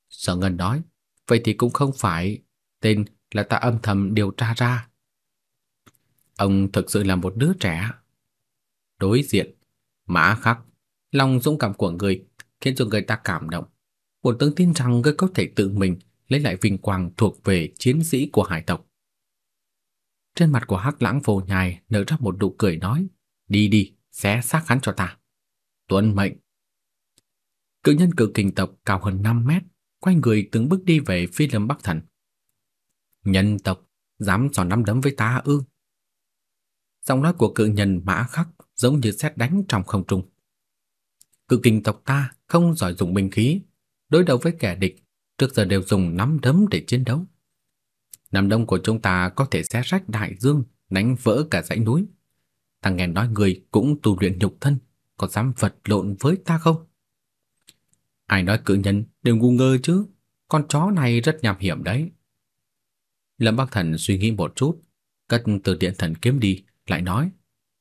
B: Sở Ngân nói, vậy thì cũng không phải, tên là ta âm thầm điều tra ra. Ông thực sự là một đứa trẻ. Đối diện, mã khắc, lòng dũng cảm của người khiến cho người ta cảm động. Bổn tướng tin rằng ngươi có thể tự mình lấy lại vinh quang thuộc về chiến sĩ của hải tộc. Trên mặt của Hắc Lãng Vô Nhai nở ra một nụ cười nói: "Đi đi, xé xác hắn cho ta." Tuân mệnh. Cự nhân cự kình tộc cao hơn 5 mét, quay người từng bước đi về phía Lâm Bắc Thần. Nhân tộc dám giòn nắm đấm với ta ư? Giọng nói của cự nhân mã khắc giống như sét đánh trong không trung. Cự kình tộc ta không giỏi dùng binh khí, đối đầu với kẻ địch, trước giờ đều dùng nắm đấm để chiến đấu. Nam đông của chúng ta có thể xé rách đại dương, đánh vỡ cả dãy núi. Thằng nghe nói người cũng tu luyện nhục thân, có dám vật lộn với ta không? Ai nói cự nhân đều ngu ngơ chứ, con chó này rất nham hiểm đấy. Lâm Bắc Thần suy nghĩ một chút, cất từ điện thần kiếm đi, lại nói,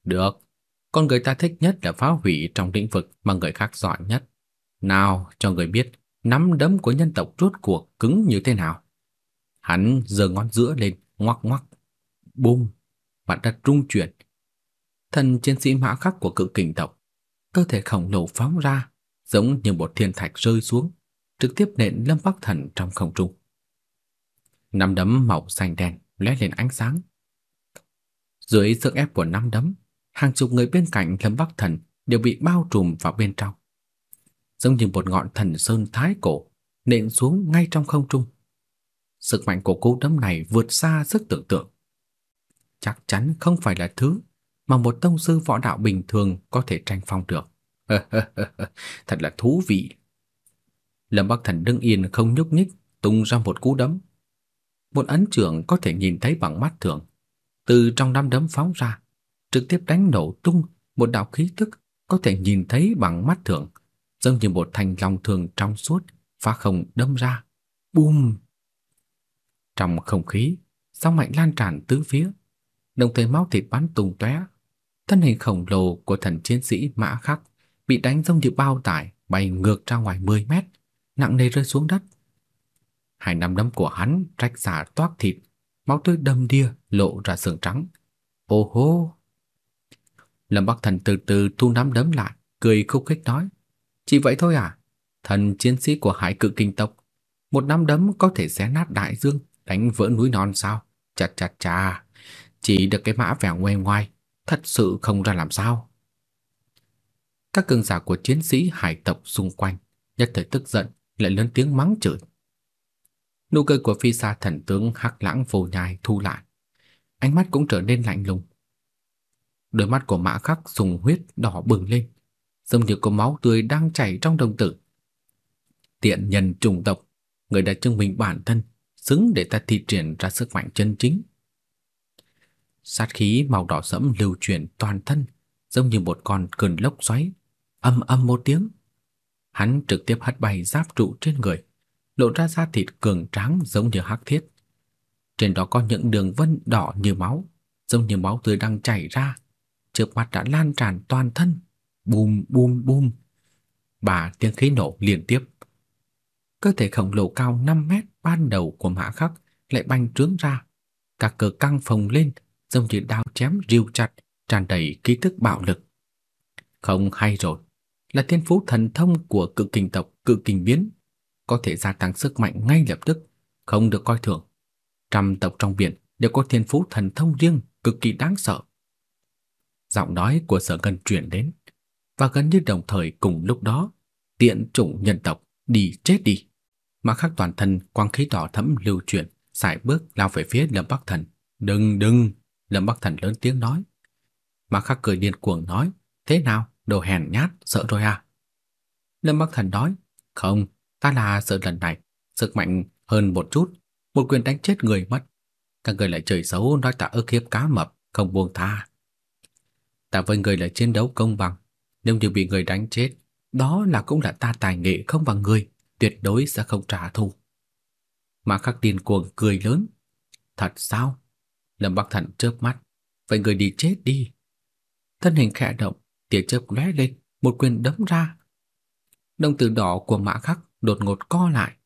B: được, con người ta thích nhất là phá hủy trong lĩnh vực mà người khác giỏi nhất. Nào, cho người biết, nắm đấm của nhân tộc rốt cuộc cứng như thế nào. Hắn giơ ngón giữa lên, ngoắc ngoắc. Bùm, mặt đất rung chuyển. thân chiến sĩ mã khắc của cự kình tộc, cơ thể khổng lồ phóng ra, giống như một thiên thạch rơi xuống, trực tiếp nện Lâm Bắc Thần trong không trung. Nắm đấm màu xanh đen lóe lên ánh sáng. Dưới sức ép của nắm đấm, hàng chục người bên cạnh Lâm Bắc Thần đều bị bao trùm vào bên trong. Giống như một ngọn thần sơn thái cổ nện xuống ngay trong không trung. Sức mạnh của cú đấm này vượt xa sức tưởng tượng. Chắc chắn không phải là thứ mà một tông sư võ đạo bình thường có thể tranh phong được. Thật là thú vị. Lâm Bắc Thần đứng yên không nhúc nhích, tung ra một cú đấm. Một ấn trưởng có thể nhìn thấy bằng mắt thường, từ trong năm đấm phóng ra, trực tiếp đánh nổ tung một đạo khí tức có thể nhìn thấy bằng mắt thường, giống như một thanh long thường trong suốt phá không đâm ra. Bùm! Trong không khí, sóng mạnh lan tràn tứ phía, đồng thời máu thịt bắn tung tóe. Thân hình khổng lồ của thần chiến sĩ Mã Khắc bị đánh giống như bao tải bay ngược ra ngoài 10 mét, nặng nề rơi xuống đất. Hai nắm đấm của hắn rách rả toát thịt, máu tươi đầm đìa lộ ra xương trắng. Ô hô! Lâm Bắc Thần từ từ thu nắm đấm lại, cười khúc khích nói: "Chỉ vậy thôi à? Thần chiến sĩ của Hải Cự Kinh tộc, một nắm đấm có thể xé nát đại dương, đánh vỡ núi non sao? Chà chà chà, chỉ được cái mã vẻ ngoài ngoài, thật sự không ra làm sao." Các cường giả của chiến sĩ hải tộc xung quanh nhất thời tức giận, lại lớn tiếng mắng chửi. Nụ cười của phi sa thần tướng Hắc Lãng Vô Nhai thu lại, ánh mắt cũng trở nên lạnh lùng. Đôi mắt của Mã Khắc sùng huyết đỏ bừng lên, giống như có máu tươi đang chảy trong đồng tử. Tiện nhân trùng tộc, người đã chứng minh bản thân, xứng để ta thi triển ra sức mạnh chân chính. Sát khí màu đỏ sẫm lưu chuyển toàn thân, giống như một con cơn lốc xoáy, ầm ầm một tiếng. Hắn trực tiếp hất bay giáp trụ trên người, lộ ra da thịt cường tráng giống như hắc thiết. Trên đó có những đường vân đỏ như máu, giống như máu tươi đang chảy ra, chớp mắt đã lan tràn toàn thân. Bùm bùm bùm. Ba tiếng khí nổ liên tiếp. Cơ thể khổng lồ cao 5 mét ban đầu của Mã Khắc lại bành trướng ra, các cơ căng phồng lên, giống như đao chém ríu chặt, tràn đầy ký thức bạo lực. Không hay rồi, là thiên phú thần thông của cự kình tộc cự kình biến, có thể gia tăng sức mạnh ngay lập tức, không được coi thường. Trăm tộc trong biển đều có thiên phú thần thông riêng cực kỳ đáng sợ. Giọng nói của Sở Ngân truyền đến, và gần như đồng thời cùng lúc đó, tiện chủng nhân tộc đi chết đi. Mà khắc toàn thân quang khí đỏ thẫm lưu chuyển, sải bước lao về phía Lâm Bắc Thần. "Đừng đừng!" Lâm Bắc Thần lớn tiếng nói. Mà khắc cười điên cuồng nói, "Thế nào, đồ hèn nhát, sợ rồi à?" Lâm Bắc Thần nói, "Không, ta là sợ lần này, sức mạnh hơn một chút, một quyền đánh chết người mất. Các người lại trời xấu nói ta ức hiếp cá mập, không buông tha. Ta với người là chiến đấu công bằng, nếu như bị người đánh chết, đó là cũng là ta tài nghệ không bằng người, tuyệt đối sẽ không trả thù. Mà khắc điên cuồng cười lớn. Thật sao? Lâm Bắc Thần chớp mắt, vậy người đi chết đi. Thân hình khẽ động, tia chớp lóe lên, một quyền đấm ra. Đồng tử đỏ của Mã Khắc đột ngột co lại.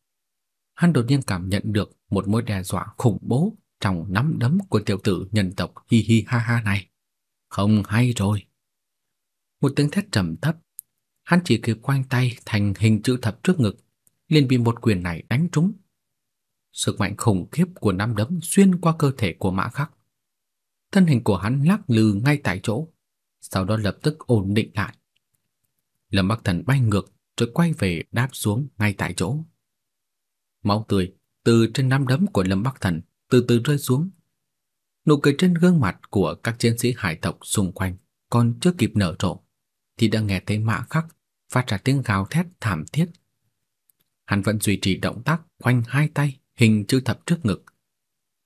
B: Hắn đột nhiên cảm nhận được một mối đe dọa khủng bố trong nắm đấm của tiểu tử nhân tộc hi hi ha ha này. Không hay rồi. Một tiếng thét trầm thấp, hắn chỉ kịp quanh tay thành hình chữ thập trước ngực, liền bị một quyền này đánh trúng. Sức mạnh khủng khiếp của nắm đấm xuyên qua cơ thể của Mã Khắc. Thân hình của hắn lắc lư ngay tại chỗ, sau đó lập tức ổn định lại. Lâm Bắc Thần bay ngược rồi quay về đáp xuống ngay tại chỗ. Máu tươi từ trên nắm đấm của Lâm Bắc Thần từ từ rơi xuống. Nụ cười trên gương mặt của các chiến sĩ hải tộc xung quanh còn chưa kịp nở rộ thì đã nghe thấy Mã Khắc phát ra tiếng gào thét thảm thiết. Hắn vẫn duy trì động tác khoanh hai tay hình chữ thập trước ngực.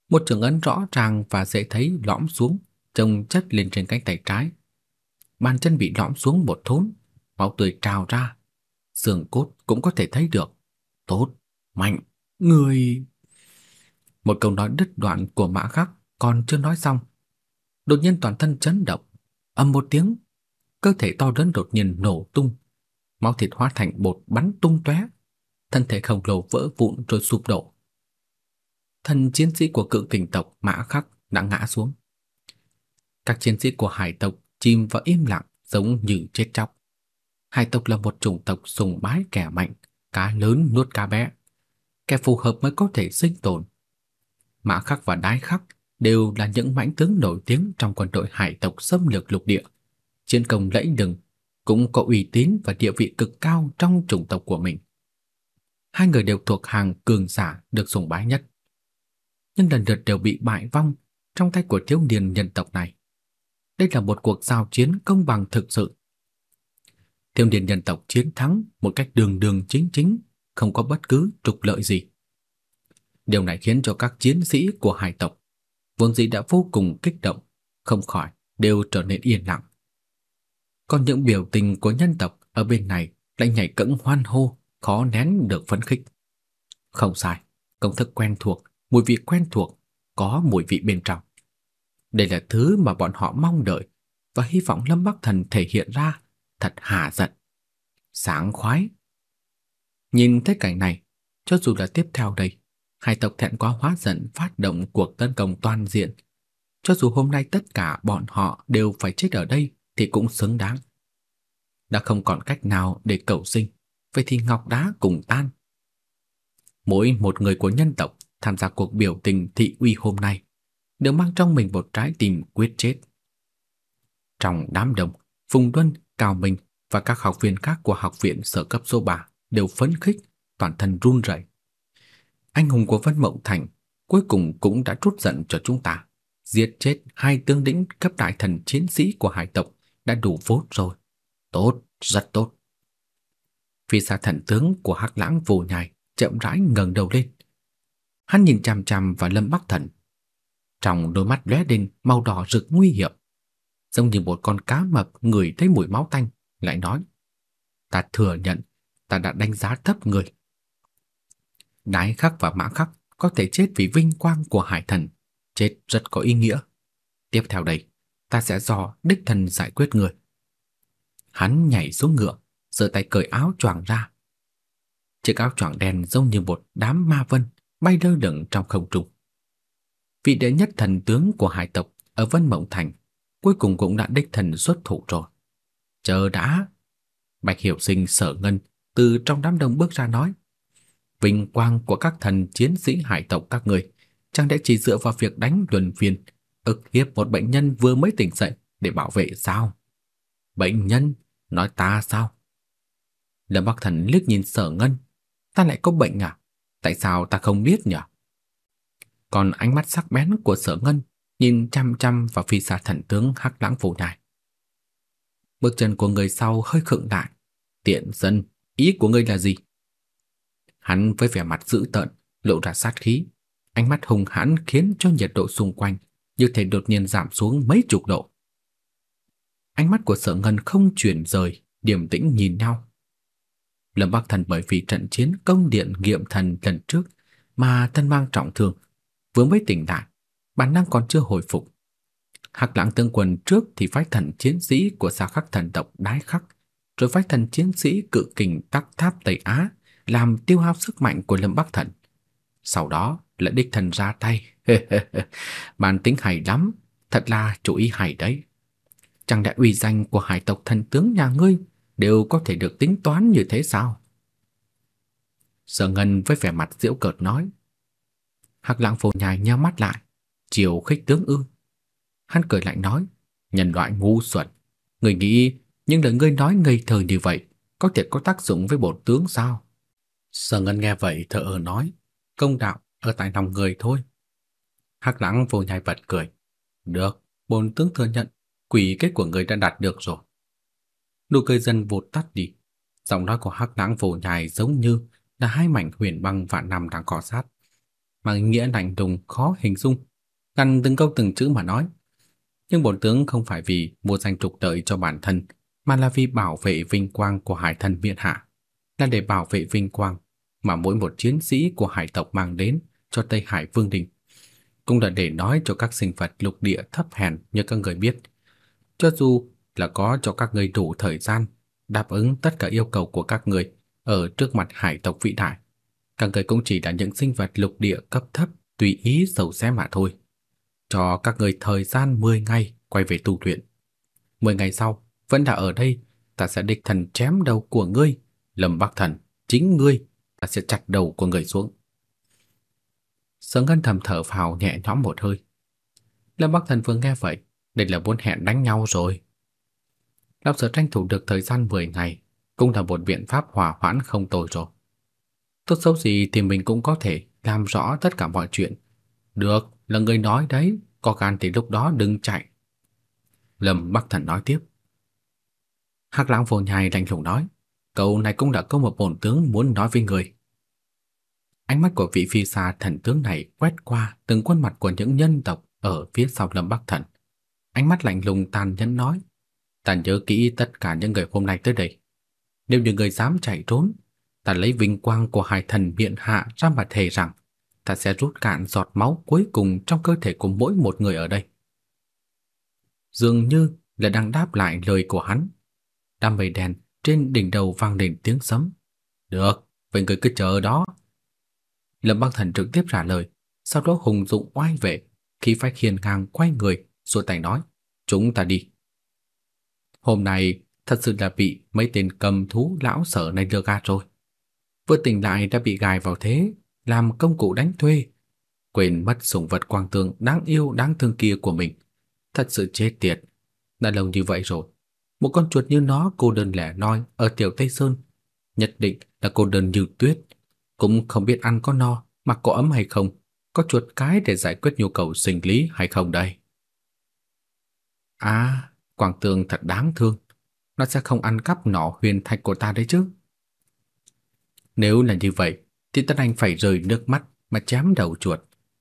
B: Một trường ấn rõ ràng và dễ thấy lõm xuống, trông chất lên trên cánh tay trái. Bàn chân bị lõm xuống một thốn, máu tươi trào ra. Xương cốt cũng có thể thấy được. Tốt, mạnh, người... Một câu nói đứt đoạn của mã khắc còn chưa nói xong. Đột nhiên toàn thân chấn động, âm một tiếng, cơ thể to lớn đột nhiên nổ tung, máu thịt hóa thành bột bắn tung tóe, thân thể khổng lồ vỡ vụn rồi sụp đổ. Thần chiến sĩ của cự kình tộc Mã Khắc đã ngã xuống. Các chiến sĩ của hải tộc chìm vào im lặng giống như chết chóc. Hải tộc là một chủng tộc sùng bái kẻ mạnh, cá lớn nuốt cá bé. Kẻ phù hợp mới có thể sinh tồn. Mã Khắc và Đái Khắc đều là những mãnh tướng nổi tiếng trong quân đội hải tộc xâm lược lục địa. Chiến công lẫy lừng, cũng có uy tín và địa vị cực cao trong chủng tộc của mình. Hai người đều thuộc hàng cường giả được sùng bái nhất. Nhưng lần lượt đều bị bại vong trong tay của thiếu niên nhân tộc này. Đây là một cuộc giao chiến công bằng thực sự. Thiếu niên nhân tộc chiến thắng một cách đường đường chính chính, không có bất cứ trục lợi gì. Điều này khiến cho các chiến sĩ của hải tộc vốn dĩ đã vô cùng kích động, không khỏi đều trở nên yên lặng. Còn những biểu tình của nhân tộc ở bên này lại nhảy cẫng hoan hô, khó nén được phấn khích. Không sai, công thức quen thuộc, mùi vị quen thuộc, có mùi vị bên trong. Đây là thứ mà bọn họ mong đợi và hy vọng Lâm Bắc Thần thể hiện ra thật hà giận. Sáng khoái. Nhìn thấy cảnh này, cho dù là tiếp theo đây, hai tộc thẹn quá hóa giận phát động cuộc tấn công toàn diện. Cho dù hôm nay tất cả bọn họ đều phải chết ở đây thì cũng xứng đáng. Đã không còn cách nào để cầu sinh, vậy thì ngọc đá cùng tan. Mỗi một người của nhân tộc tham gia cuộc biểu tình thị uy hôm nay đều mang trong mình một trái tim quyết chết. Trong đám đông, Phùng Luân, Cao Minh và các học viên khác của học viện sở cấp số 3 đều phấn khích, toàn thân run rẩy. Anh hùng của Vân Mộng Thành cuối cùng cũng đã trút giận cho chúng ta. Giết chết hai tướng lĩnh cấp đại thần chiến sĩ của hải tộc đã đủ vốt rồi. Tốt, rất tốt. Phi xa thần tướng của Hắc Lãng Vô Nhai chậm rãi ngẩng đầu lên. Hắn nhìn chằm chằm vào Lâm Bắc Thần. Trong đôi mắt lóe lên màu đỏ rực nguy hiểm, giống như một con cá mập ngửi thấy mùi máu tanh, lại nói: "Ta thừa nhận, ta đã đánh giá thấp người. Đái khắc và mã khắc có thể chết vì vinh quang của hải thần, chết rất có ý nghĩa. Tiếp theo đây, ta sẽ dò đích thần giải quyết người. Hắn nhảy xuống ngựa, giơ tay cởi áo choàng ra. Chiếc áo choàng đen giống như một đám ma vân bay lơ lửng trong không trung. Vị đệ nhất thần tướng của hải tộc ở Vân Mộng Thành cuối cùng cũng đã đích thần xuất thủ rồi. Chờ đã. Bạch Hiểu Sinh sở ngân từ trong đám đông bước ra nói vinh quang của các thần chiến sĩ hải tộc các người chẳng lẽ chỉ dựa vào việc đánh luân phiên, ức hiếp một bệnh nhân vừa mới tỉnh dậy để bảo vệ sao? Bệnh nhân? Nói ta sao? Lâm Bắc Thần liếc nhìn Sở Ngân, ta lại có bệnh à? Tại sao ta không biết nhỉ? Còn ánh mắt sắc bén của Sở Ngân nhìn chăm chăm vào phi xà thần tướng Hắc Lãng Phủ này. Bước chân của người sau hơi khựng lại. Tiện dân, ý của ngươi là gì? Hắn với vẻ mặt dữ tợn, lộ ra sát khí, ánh mắt hung hãn khiến cho nhiệt độ xung quanh như thể đột nhiên giảm xuống mấy chục độ. Ánh mắt của Sở Ngân không chuyển rời, điềm tĩnh nhìn nhau. Lâm Bắc Thần bởi vì trận chiến công điện nghiệm thần lần trước mà thân mang trọng thương, vừa mới tỉnh lại, bản năng còn chưa hồi phục. Hắc Lãng tương quân trước thì phái thần chiến sĩ của sa khắc thần tộc đái khắc, rồi phái thần chiến sĩ cự kình tắc tháp Tây Á làm tiêu hao sức mạnh của Lâm Bắc Thần. Sau đó lại đích thần ra tay. Bản tính hay lắm, thật là chủ ý hay đấy. Chẳng lẽ uy danh của hải tộc thần tướng nhà ngươi đều có thể được tính toán như thế sao? Sở Ngân với vẻ mặt giễu cợt nói. Hắc Lãng phổ nhai nhíu mắt lại, chiều khích tướng ư? Hắn cười lạnh nói, nhân loại ngu xuẩn, người nghĩ những lời ngươi nói ngây thơ như vậy có thể có tác dụng với bổn tướng sao? Sở Ngân nghe vậy thở ơ nói, công đạo ở tại lòng người thôi. Hắc Lãng Phổ nhai bật cười, được, bổn tướng thừa nhận, quỷ kết của người đã đạt được rồi. Nụ cười dần vụt tắt đi, giọng nói của Hắc Lãng vô nhai giống như là hai mảnh huyền băng vạn năm đang cọ sát, mang nghĩa lạnh lùng khó hình dung, Căn từng câu từng chữ mà nói. Nhưng bổn tướng không phải vì mua danh trục lợi cho bản thân, mà là vì bảo vệ vinh quang của hải thần miện hạ, là để bảo vệ vinh quang mà mỗi một chiến sĩ của hải tộc mang đến cho Tây Hải Vương đình, cũng là để nói cho các sinh vật lục địa thấp hèn như các người biết, cho dù là có cho các người đủ thời gian đáp ứng tất cả yêu cầu của các người ở trước mặt hải tộc vĩ đại, các người cũng chỉ là những sinh vật lục địa cấp thấp tùy ý sầu xé mà thôi. Cho các người thời gian 10 ngày quay về tu luyện. 10 ngày sau, vẫn là ở đây, ta sẽ đích thần chém đầu của ngươi, Lâm Bắc Thần, chính ngươi, ta sẽ chặt đầu của người xuống. Sở Ngân thầm thở phào nhẹ nhõm một hơi. Lâm Bắc Thần vừa nghe vậy, đây là muốn hẹn đánh nhau rồi. Lão Sở tranh thủ được thời gian 10 ngày, cũng là một biện pháp hòa hoãn không tồi rồi. Tốt xấu gì thì mình cũng có thể làm rõ tất cả mọi chuyện. Được, là người nói đấy, có gan thì lúc đó đừng chạy. Lâm Bắc Thần nói tiếp. Hắc Lãng Vô Nhai lạnh lùng nói, câu này cũng đã có một bổn tướng muốn nói với người. Ánh mắt của vị phi xa thần tướng này quét qua từng khuôn mặt của những nhân tộc ở phía sau Lâm Bắc Thần. Ánh mắt lạnh lùng tàn nhẫn nói, ta nhớ kỹ tất cả những người hôm nay tới đây. Nếu như người dám chạy trốn, ta lấy vinh quang của hải thần miện hạ ra mà thề rằng ta sẽ rút cạn giọt máu cuối cùng trong cơ thể của mỗi một người ở đây. Dường như là đang đáp lại lời của hắn. Đám mây đen trên đỉnh đầu vang lên tiếng sấm. Được, vậy người cứ chờ đó. Lâm Băng Thần trực tiếp trả lời, sau đó hùng dụng oai vệ, khi phách hiền ngang quay người, rồi tay nói, chúng ta đi. Hôm nay thật sự là bị mấy tên cầm thú lão sở này lừa gạt rồi. Vừa tỉnh lại đã bị gài vào thế, làm công cụ đánh thuê, quên mất sủng vật quang tường đáng yêu đáng thương kia của mình. Thật sự chết tiệt. Đã lâu như vậy rồi, một con chuột như nó cô đơn lẻ loi ở tiểu Tây Sơn, nhất định là cô đơn như tuyết, cũng không biết ăn có no, mặc có ấm hay không, có chuột cái để giải quyết nhu cầu sinh lý hay không đây. À, Quang tường thật đáng thương, nó sẽ không ăn cắp nỏ huyền thạch của ta đấy chứ. Nếu là như vậy, thì Tân Anh phải rơi nước mắt mà chém đầu chuột,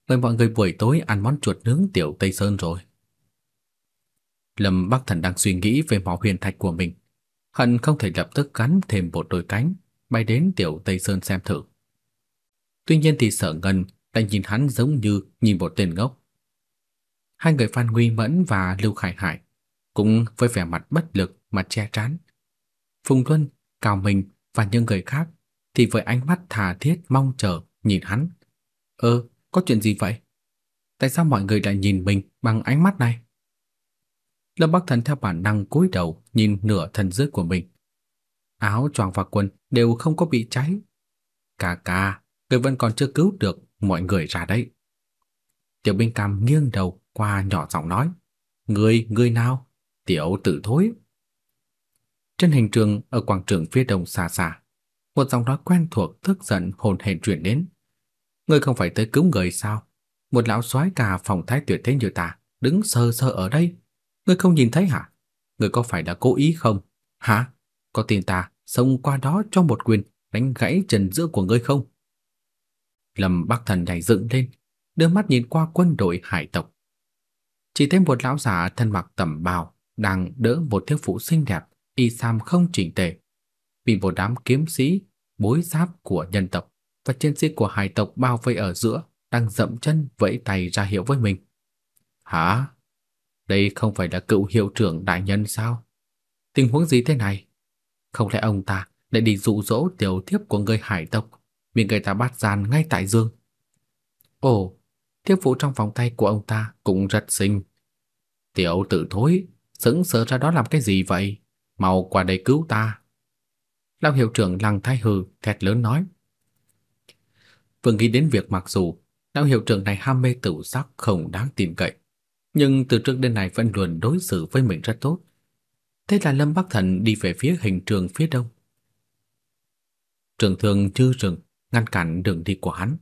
B: mời mọi người buổi tối ăn món chuột nướng tiểu Tây Sơn rồi. Lâm Bắc Thần đang suy nghĩ về mỏ huyền thạch của mình, hận không thể lập tức gắn thêm một đôi cánh, bay đến tiểu Tây Sơn xem thử. Tuy nhiên thì Sở Ngân đang nhìn hắn giống như nhìn một tên ngốc. Hai người Phan Nguy Mẫn và Lưu Khải Hải cũng với vẻ mặt bất lực mà che trán. Phùng Luân, Cao Minh và những người khác thì với ánh mắt thà thiết mong chờ nhìn hắn. "Ơ, có chuyện gì vậy? Tại sao mọi người lại nhìn mình bằng ánh mắt này?" Lâm Bắc Thần theo bản năng cúi đầu nhìn nửa thân dưới của mình. Áo choàng và quần đều không có bị cháy. "Ca ca, người vẫn còn chưa cứu được mọi người ra đấy. Tiểu binh cam nghiêng đầu qua nhỏ giọng nói. Người, người nào? Tiểu tử thối. Trên hành trường ở quảng trường phía đông xa xa, một giọng nói quen thuộc tức giận hồn hển truyền đến. Ngươi không phải tới cứu người sao? Một lão soái cà phòng thái tuyệt thế như ta, đứng sơ sơ ở đây, ngươi không nhìn thấy hả? Ngươi có phải đã cố ý không? Hả? Có tin ta xông qua đó cho một quyền đánh gãy chân giữa của ngươi không? Lâm Bắc Thần nhảy dựng lên, đưa mắt nhìn qua quân đội hải tộc. Chỉ thấy một lão già thân mặc tẩm bào đang đỡ một thiếu phụ xinh đẹp, y sam không chỉnh tề, bị một đám kiếm sĩ bối giáp của nhân tộc và chiến sĩ của hải tộc bao vây ở giữa, đang dậm chân vẫy tay ra hiệu với mình. "Hả?" Đây không phải là cựu hiệu trưởng đại nhân sao? Tình huống gì thế này? Không lẽ ông ta lại đi dụ dỗ tiểu thiếp của người hải tộc, bị người ta bắt gian ngay tại giường? Ồ, thiếp phụ trong vòng tay của ông ta cũng rất xinh. Tiểu tử thối, sững sờ ra đó làm cái gì vậy? Mau qua đây cứu ta. Lão hiệu trưởng Lăng Thái hừ, thét lớn nói. Vừa nghĩ đến việc mặc dù lão hiệu trưởng này ham mê tử sắc không đáng tin cậy, nhưng từ trước đến nay vẫn luôn đối xử với mình rất tốt. Thế là Lâm Bắc Thần đi về phía hình trường phía đông. Trường thường chư rừng ngăn cản đường đi của hắn.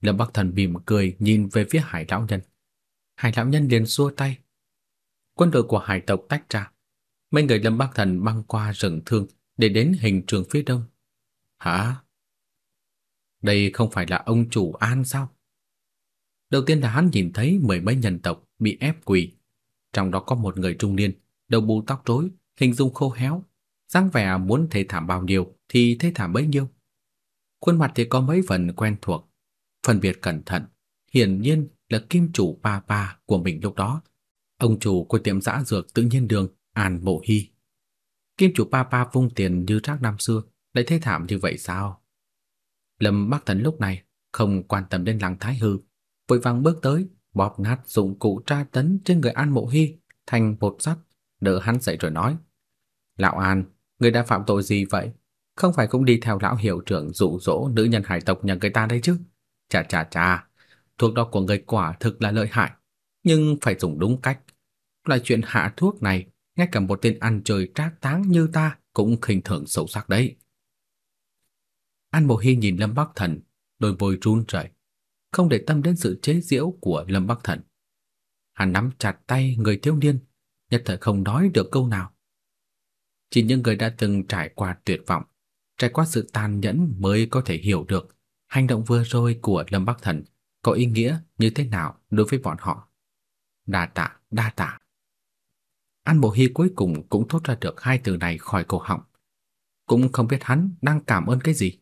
B: Lâm Bắc Thần mỉm cười nhìn về phía Hải lão nhân. Hải lão nhân liền xua tay. Quân đội của hải tộc tách ra. Mấy người Lâm Bắc Thần băng qua rừng thương để đến hình trường phía đông. Hả? Đây không phải là ông chủ An sao? Đầu tiên là hắn nhìn thấy mười mấy nhân tộc bị ép quỳ, trong đó có một người trung niên, đầu bù tóc rối, hình dung khô héo, dáng vẻ muốn thê thảm bao nhiêu thì thê thảm bấy nhiêu. Khuôn mặt thì có mấy phần quen thuộc, phân biệt cẩn thận, hiển nhiên là kim chủ ba ba của mình lúc đó. Ông chủ của tiệm giã dược tự nhiên đường An Bộ Hy. Kim chủ ba ba vung tiền như rác năm xưa, lại thế thảm như vậy sao? Lâm Bắc Thần lúc này không quan tâm đến Lăng Thái Hư, vội vàng bước tới, bóp nát dụng cụ tra tấn trên người An Mộ Hy thành bột sắt, đỡ hắn dậy rồi nói: "Lão An, người đã phạm tội gì vậy? Không phải cũng đi theo lão hiệu trưởng dụ dỗ nữ nhân hải tộc nhà người ta đấy chứ? Chà chà chà, thuốc đó của người quả thực là lợi hại, nhưng phải dùng đúng cách. Loại chuyện hạ thuốc này, ngay cả một tên ăn chơi trác táng như ta cũng khinh thường sâu sắc đấy." An Mộ Hy nhìn Lâm Bắc Thần, đôi môi run rẩy, không để tâm đến sự chế giễu của Lâm Bắc Thần. Hắn nắm chặt tay người thiếu niên, nhất thời không nói được câu nào. Chỉ những người đã từng trải qua tuyệt vọng, trải qua sự tàn nhẫn mới có thể hiểu được hành động vừa rồi của Lâm Bắc Thần có ý nghĩa như thế nào đối với bọn họ. Đa tạ, đa tạ. An Bộ Hy cuối cùng cũng thốt ra được hai từ này khỏi cổ họng. Cũng không biết hắn đang cảm ơn cái gì.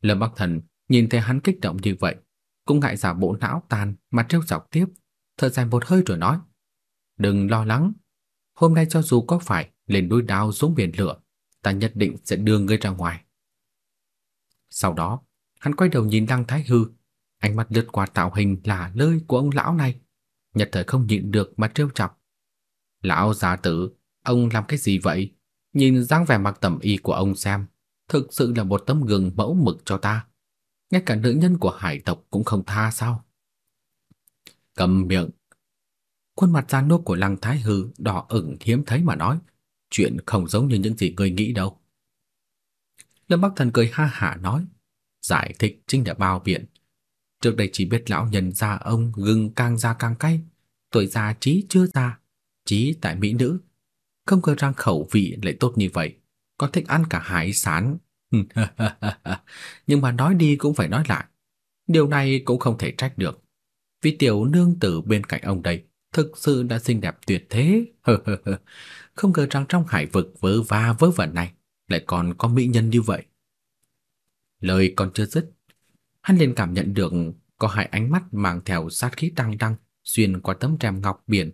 B: Lâm Bắc Thần nhìn thấy hắn kích động như vậy, cũng ngại giả bộ não tàn mà trêu chọc tiếp, thở dài một hơi rồi nói: "Đừng lo lắng, hôm nay cho dù có phải lên núi đao xuống biển lửa, ta nhất định sẽ đưa ngươi ra ngoài." Sau đó, hắn quay đầu nhìn Lăng Thái Hư, ánh mắt lướt qua tạo hình là lơi của ông lão này, nhất thời không nhịn được mà trêu chọc. "Lão giả tử, ông làm cái gì vậy? Nhìn dáng vẻ mặc tẩm y của ông xem, thực sự là một tấm gương mẫu mực cho ta. Ngay cả nữ nhân của hải tộc cũng không tha sao? Cầm miệng. Khuôn mặt già nua của Lăng Thái Hư đỏ ửng hiếm thấy mà nói, chuyện không giống như những gì người nghĩ đâu. Lâm Bắc Thần cười ha hả nói, giải thích chính là bao biện. Trước đây chỉ biết lão nhân già ông gừng càng già càng cay, tuổi già trí chưa già, trí tại mỹ nữ, không ngờ rằng khẩu vị lại tốt như vậy có thích ăn cả hải sản. Nhưng mà nói đi cũng phải nói lại. Điều này cũng không thể trách được. Vì tiểu nương tử bên cạnh ông đây thực sự đã xinh đẹp tuyệt thế. không ngờ rằng trong hải vực vớ va vớ vẩn này lại còn có mỹ nhân như vậy. Lời còn chưa dứt, hắn liền cảm nhận được có hai ánh mắt mang theo sát khí đăng đăng xuyên qua tấm rèm ngọc biển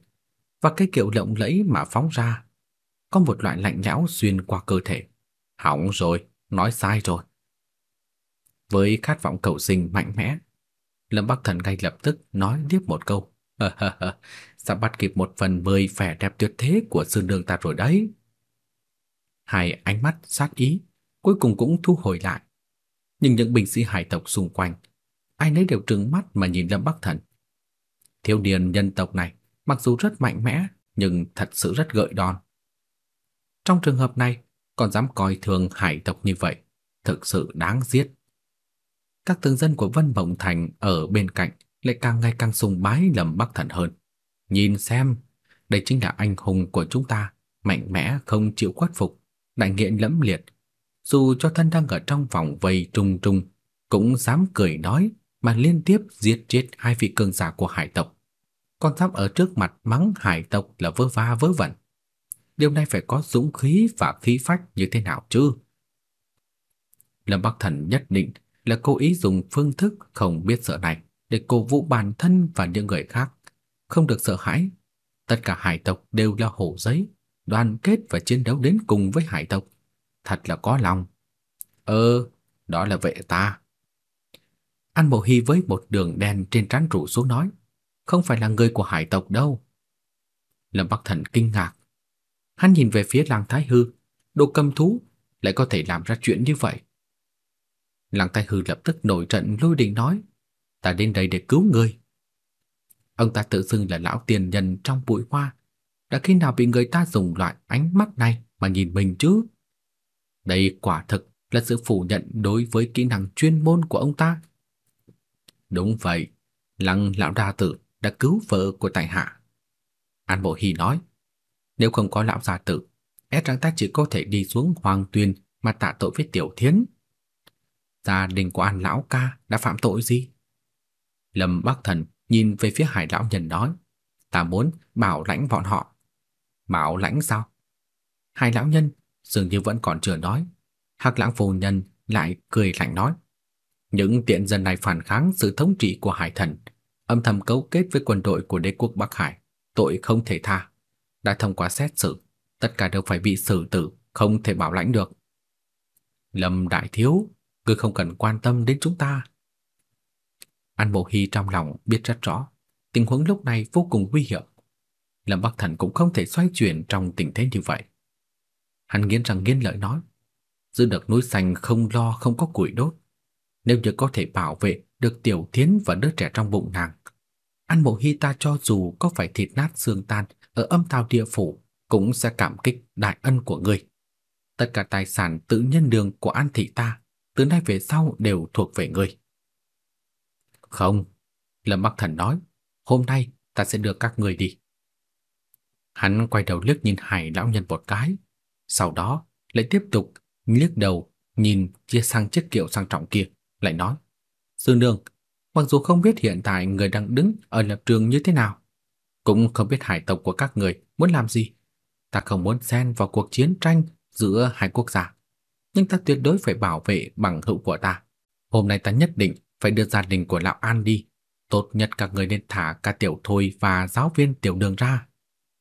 B: và cái kiểu lộng lẫy mà phóng ra có một loại lạnh lẽo xuyên qua cơ thể. Hỏng rồi, nói sai rồi. Với khát vọng cầu sinh mạnh mẽ, Lâm Bắc Thần ngay lập tức nói tiếp một câu. Sắp bắt kịp một phần mười vẻ đẹp tuyệt thế của sư nương ta rồi đấy. Hai ánh mắt sát ý, cuối cùng cũng thu hồi lại. Nhưng những binh sĩ hải tộc xung quanh, ai nấy đều trừng mắt mà nhìn Lâm Bắc Thần. Thiếu niên nhân tộc này, mặc dù rất mạnh mẽ, nhưng thật sự rất gợi đòn. Trong trường hợp này, còn dám coi thường hải tộc như vậy, thực sự đáng giết. Các tướng dân của Vân Bồng Thành ở bên cạnh lại càng ngày càng sùng bái Lâm Bắc Thần hơn. Nhìn xem, đây chính là anh hùng của chúng ta, mạnh mẽ không chịu khuất phục, đại nghiện lẫm liệt. Dù cho thân đang ở trong vòng vây trùng trùng cũng dám cười nói mà liên tiếp giết chết hai vị cường giả của hải tộc. Còn dám ở trước mặt mắng hải tộc là vớ va vớ vẩn điều này phải có dũng khí và khí phách như thế nào chứ? Lâm Bắc Thần nhất định là cố ý dùng phương thức không biết sợ này để cổ vũ bản thân và những người khác, không được sợ hãi. Tất cả hải tộc đều là hổ giấy, đoàn kết và chiến đấu đến cùng với hải tộc. Thật là có lòng. Ừ, đó là vệ ta. An Mộ Hy với một đường đen trên trán rủ xuống nói, không phải là người của hải tộc đâu. Lâm Bắc Thần kinh ngạc. Hắn nhìn về phía Lăng Thái Hư, đồ cầm thú lại có thể làm ra chuyện như vậy. Lăng Thái Hư lập tức nổi trận lôi đình nói, ta đến đây để cứu ngươi. Ông ta tự xưng là lão tiền nhân trong bụi hoa, đã khi nào bị người ta dùng loại ánh mắt này mà nhìn mình chứ? Đây quả thực là sự phủ nhận đối với kỹ năng chuyên môn của ông ta. Đúng vậy, Lăng lão đa tử đã cứu vợ của tại hạ. An Bộ Hy nói, nếu không có lão gia tử, e rằng ta chỉ có thể đi xuống hoàng tuyền mà tạ tội với tiểu thiến. Gia đình của An lão ca đã phạm tội gì? Lâm Bắc Thần nhìn về phía Hải lão nhân nói, ta muốn bảo lãnh bọn họ. Bảo lãnh sao? Hải lão nhân dường như vẫn còn chưa nói. Hắc lãng phu nhân lại cười lạnh nói, những tiện dân này phản kháng sự thống trị của Hải thần, âm thầm cấu kết với quân đội của đế quốc Bắc Hải, tội không thể tha. Đã thông qua xét xử, tất cả đều phải bị xử tử, không thể bảo lãnh được. Lâm đại thiếu, ngươi không cần quan tâm đến chúng ta. An Mộ Hy trong lòng biết rất rõ, tình huống lúc này vô cùng nguy hiểm. Lâm Bắc Thần cũng không thể xoay chuyển trong tình thế như vậy. Hắn nghiến răng nghiến lợi nói, giữ được núi xanh không lo không có củi đốt. Nếu như có thể bảo vệ được Tiểu Thiến và đứa trẻ trong bụng nàng, ăn Mộ Hy ta cho dù có phải thịt nát xương tan ở âm tào địa phủ cũng sẽ cảm kích đại ân của người. Tất cả tài sản tự nhân đường của An thị ta từ nay về sau đều thuộc về người." Không, Lâm Bắc Thần nói, hôm nay ta sẽ đưa các người đi. Hắn quay đầu liếc nhìn Hải lão nhân một cái, sau đó lại tiếp tục liếc đầu nhìn chia sang chiếc kiệu sang trọng kia, lại nói: "Dương Nương, mặc dù không biết hiện tại người đang đứng ở lập trường như thế nào, cũng không biết hải tộc của các người muốn làm gì, ta không muốn xen vào cuộc chiến tranh giữa hai quốc gia, nhưng ta tuyệt đối phải bảo vệ bằng hữu của ta. Hôm nay ta nhất định phải đưa gia đình của lão An đi, tốt nhất các người nên thả cả tiểu thôi và giáo viên tiểu đường ra.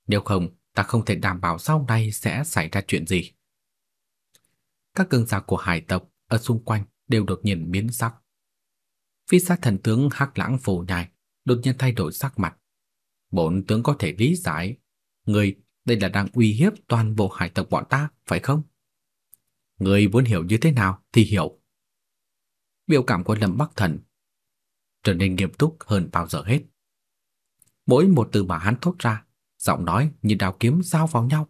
B: Nếu không, ta không thể đảm bảo sau này sẽ xảy ra chuyện gì." Các cường giả của hải tộc ở xung quanh đều đột nhiên biến sắc. Phi sát thần tướng Hắc Lãng Phù Nhai đột nhiên thay đổi sắc mặt. Bổn tướng có thể lý giải, người đây là đang uy hiếp toàn bộ hải tộc bọn ta, phải không? Người muốn hiểu như thế nào thì hiểu. Biểu cảm của Lâm Bắc Thần trở nên nghiêm túc hơn bao giờ hết. Mỗi một từ mà hắn thốt ra, giọng nói như đao kiếm giao vào nhau.